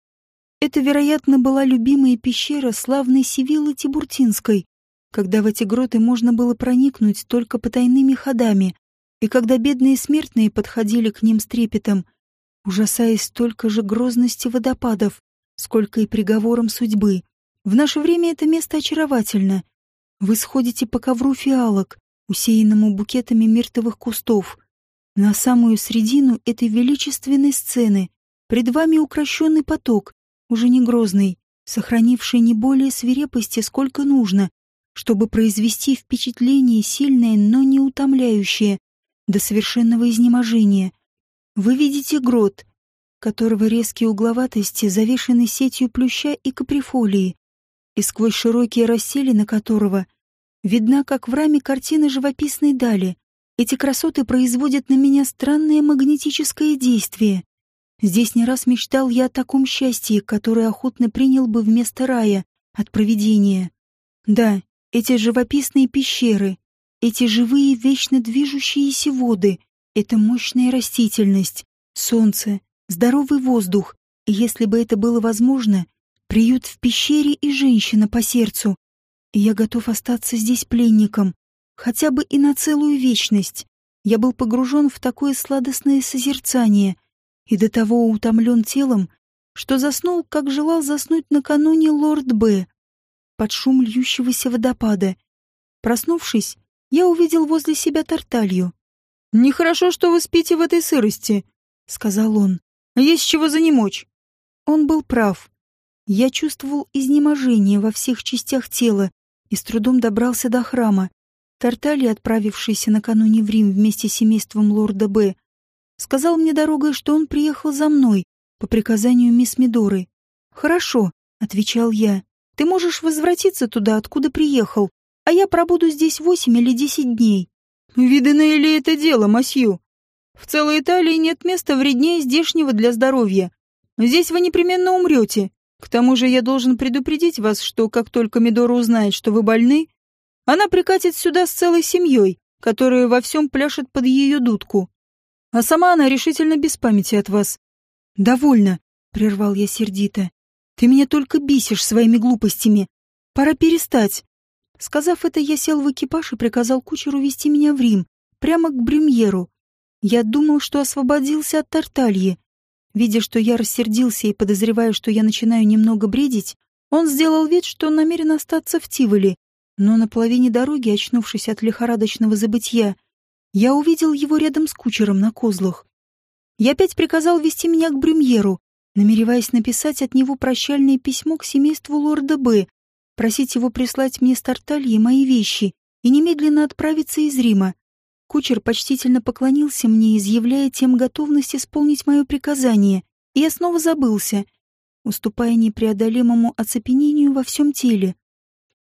Это, вероятно, была любимая пещера славной Сивиллы Тибуртинской, когда в эти гроты можно было проникнуть только потайными ходами, И когда бедные смертные подходили к ним с трепетом, ужасаясь столько же грозности водопадов, сколько и приговором судьбы. В наше время это место очаровательно. Вы сходите по ковру фиалок, усеянному букетами миртовых кустов. На самую середину этой величественной сцены пред вами укращенный поток, уже не грозный, сохранивший не более свирепости, сколько нужно, чтобы произвести впечатление сильное, но не утомляющее, до совершенного изнеможения. Вы видите грот, которого резкие угловатости завешены сетью плюща и каприфолии, и сквозь широкие расселины которого видна, как в раме картины живописной дали. Эти красоты производят на меня странное магнетическое действие. Здесь не раз мечтал я о таком счастье, которое охотно принял бы вместо рая от провидения. Да, эти живописные пещеры, эти живые вечно движущиеся воды, эта мощная растительность, солнце, здоровый воздух, и если бы это было возможно, приют в пещере и женщина по сердцу. Я готов остаться здесь пленником, хотя бы и на целую вечность. Я был погружен в такое сладостное созерцание — и до того утомлен телом, что заснул, как желал заснуть накануне лорд Б. под шум льющегося водопада. Проснувшись, я увидел возле себя тарталью. «Нехорошо, что вы спите в этой сырости», — сказал он. «Есть чего занемочь». Он был прав. Я чувствовал изнеможение во всех частях тела и с трудом добрался до храма. Тарталья, отправившийся накануне в Рим вместе с семейством лорда Б, Сказал мне дорогой, что он приехал за мной по приказанию мисс Мидоры. «Хорошо», — отвечал я. «Ты можешь возвратиться туда, откуда приехал, а я пробуду здесь восемь или десять дней». «Видано ли это дело, масью? В целой Италии нет места вреднее здешнего для здоровья. Здесь вы непременно умрете. К тому же я должен предупредить вас, что как только Мидора узнает, что вы больны, она прикатит сюда с целой семьей, которая во всем пляшет под ее дудку. А сама она решительно без памяти от вас. Довольно, прервал я сердито. Ты меня только бесишь своими глупостями. Пора перестать. Сказав это, я сел в экипаж и приказал кучеру вести меня в Рим, прямо к Бремьеру. Я думал, что освободился от Тартальи. Видя, что я рассердился и подозревая, что я начинаю немного бредить, он сделал вид, что намерен остаться в Тиволе, но на половине дороги, очнувшись от лихорадочного забытья, я увидел его рядом с кучером на козлах. Я опять приказал вести меня к Бремьеру, намереваясь написать от него прощальное письмо к семейству лорда Б, просить его прислать мне с Тартальи мои вещи и немедленно отправиться из Рима. Кучер почтительно поклонился мне, изъявляя тем готовность исполнить мое приказание, и я снова забылся, уступая непреодолимому оцепенению во всем теле.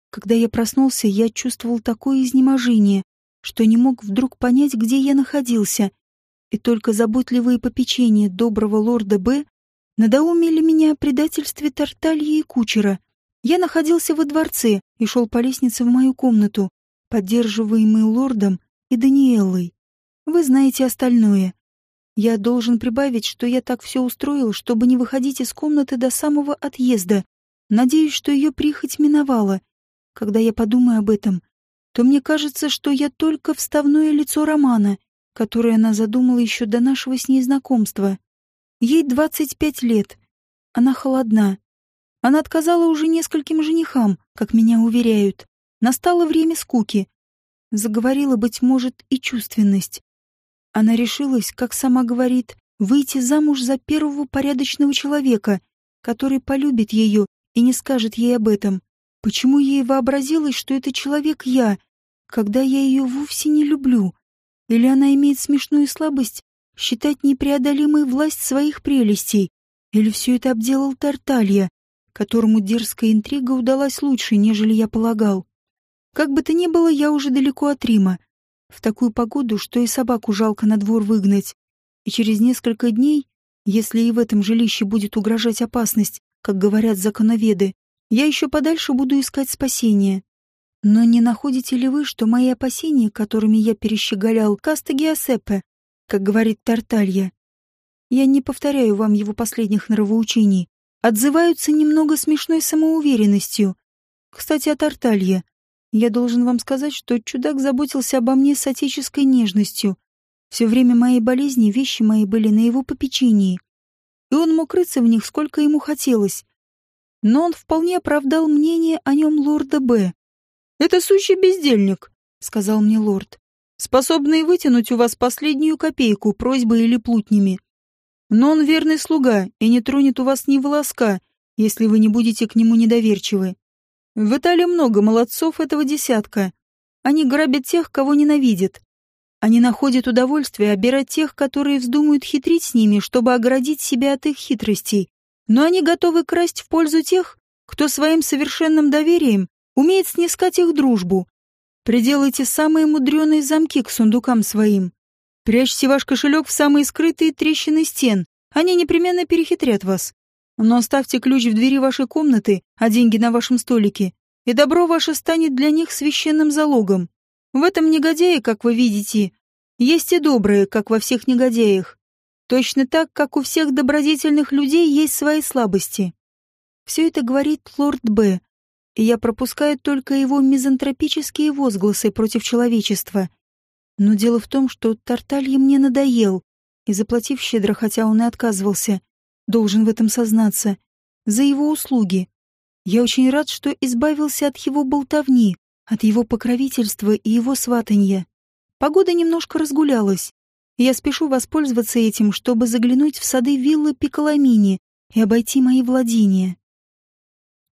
Когда я проснулся, я чувствовал такое изнеможение, что не мог вдруг понять, где я находился, и только заботливые попечения доброго лорда Б надоумили меня о предательстве Тартальи и кучера. Я находился во дворце и шел по лестнице в мою комнату, поддерживаемый лордом и Даниэллой. Вы знаете остальное. Я должен прибавить, что я так все устроил, чтобы не выходить из комнаты до самого отъезда. Надеюсь, что ее прихоть миновала. Когда я подумаю об этом, то мне кажется, что я только вставное лицо Романа, которое она задумала еще до нашего с ней знакомства. Ей двадцать пять лет. Она холодна. Она отказала уже нескольким женихам, как меня уверяют. Настало время скуки. Заговорила, быть может, и чувственность. Она решилась, как сама говорит, выйти замуж за первого порядочного человека, который полюбит ее и не скажет ей об этом. Почему ей вообразилось, что это человек я, когда я ее вовсе не люблю? Или она имеет смешную слабость считать непреодолимой власть своих прелестей? Или все это обделал Тарталья, которому дерзкая интрига удалась лучше, нежели я полагал? Как бы то ни было, я уже далеко от Рима. В такую погоду, что и собаку жалко на двор выгнать. И через несколько дней, если и в этом жилище будет угрожать опасность, как говорят законоведы, я еще подальше буду искать спасения. Но не находите ли вы, что мои опасения, которыми я перещеголял Каста Геосеппе, как говорит Тарталья, я не повторяю вам его последних нравоучений, отзываются немного смешной самоуверенностью. Кстати, о Тарталье. Я должен вам сказать, что чудак заботился обо мне с отеческой нежностью, Все время моей болезни вещи мои были на его попечении, и он мог рыться в них сколько ему хотелось. Но он вполне оправдал мнение о нем лорда Б. «Это сущий бездельник», — сказал мне лорд, способный вытянуть у вас последнюю копейку просьбой или плутнями. Но он верный слуга и не тронет у вас ни волоска, если вы не будете к нему недоверчивы. В Италии много молодцов этого десятка. Они грабят тех, кого ненавидят. Они находят удовольствие обирать тех, которые вздумают хитрить с ними, чтобы оградить себя от их хитростей. Но они готовы красть в пользу тех, кто своим совершенным доверием умеет снискать их дружбу. Приделайте самые мудреные замки к сундукам своим. Прячьте ваш кошелек в самые скрытые трещины стен. Они непременно перехитрят вас. Но оставьте ключ в двери вашей комнаты, а деньги на вашем столике, и добро ваше станет для них священным залогом. В этом негодяе, как вы видите, есть и добрые, как во всех негодяях. Точно так, как у всех добродетельных людей есть свои слабости. Все это говорит лорд Б, и я пропускаю только его мизантропические возгласы против человечества — но дело в том, что Тарталья мне надоел, и, заплатив щедро, хотя он и отказывался, должен в этом сознаться, за его услуги. Я очень рад, что избавился от его болтовни, от его покровительства и его сватанья. Погода немножко разгулялась, я спешу воспользоваться этим, чтобы заглянуть в сады виллы Пиколамини и обойти мои владения.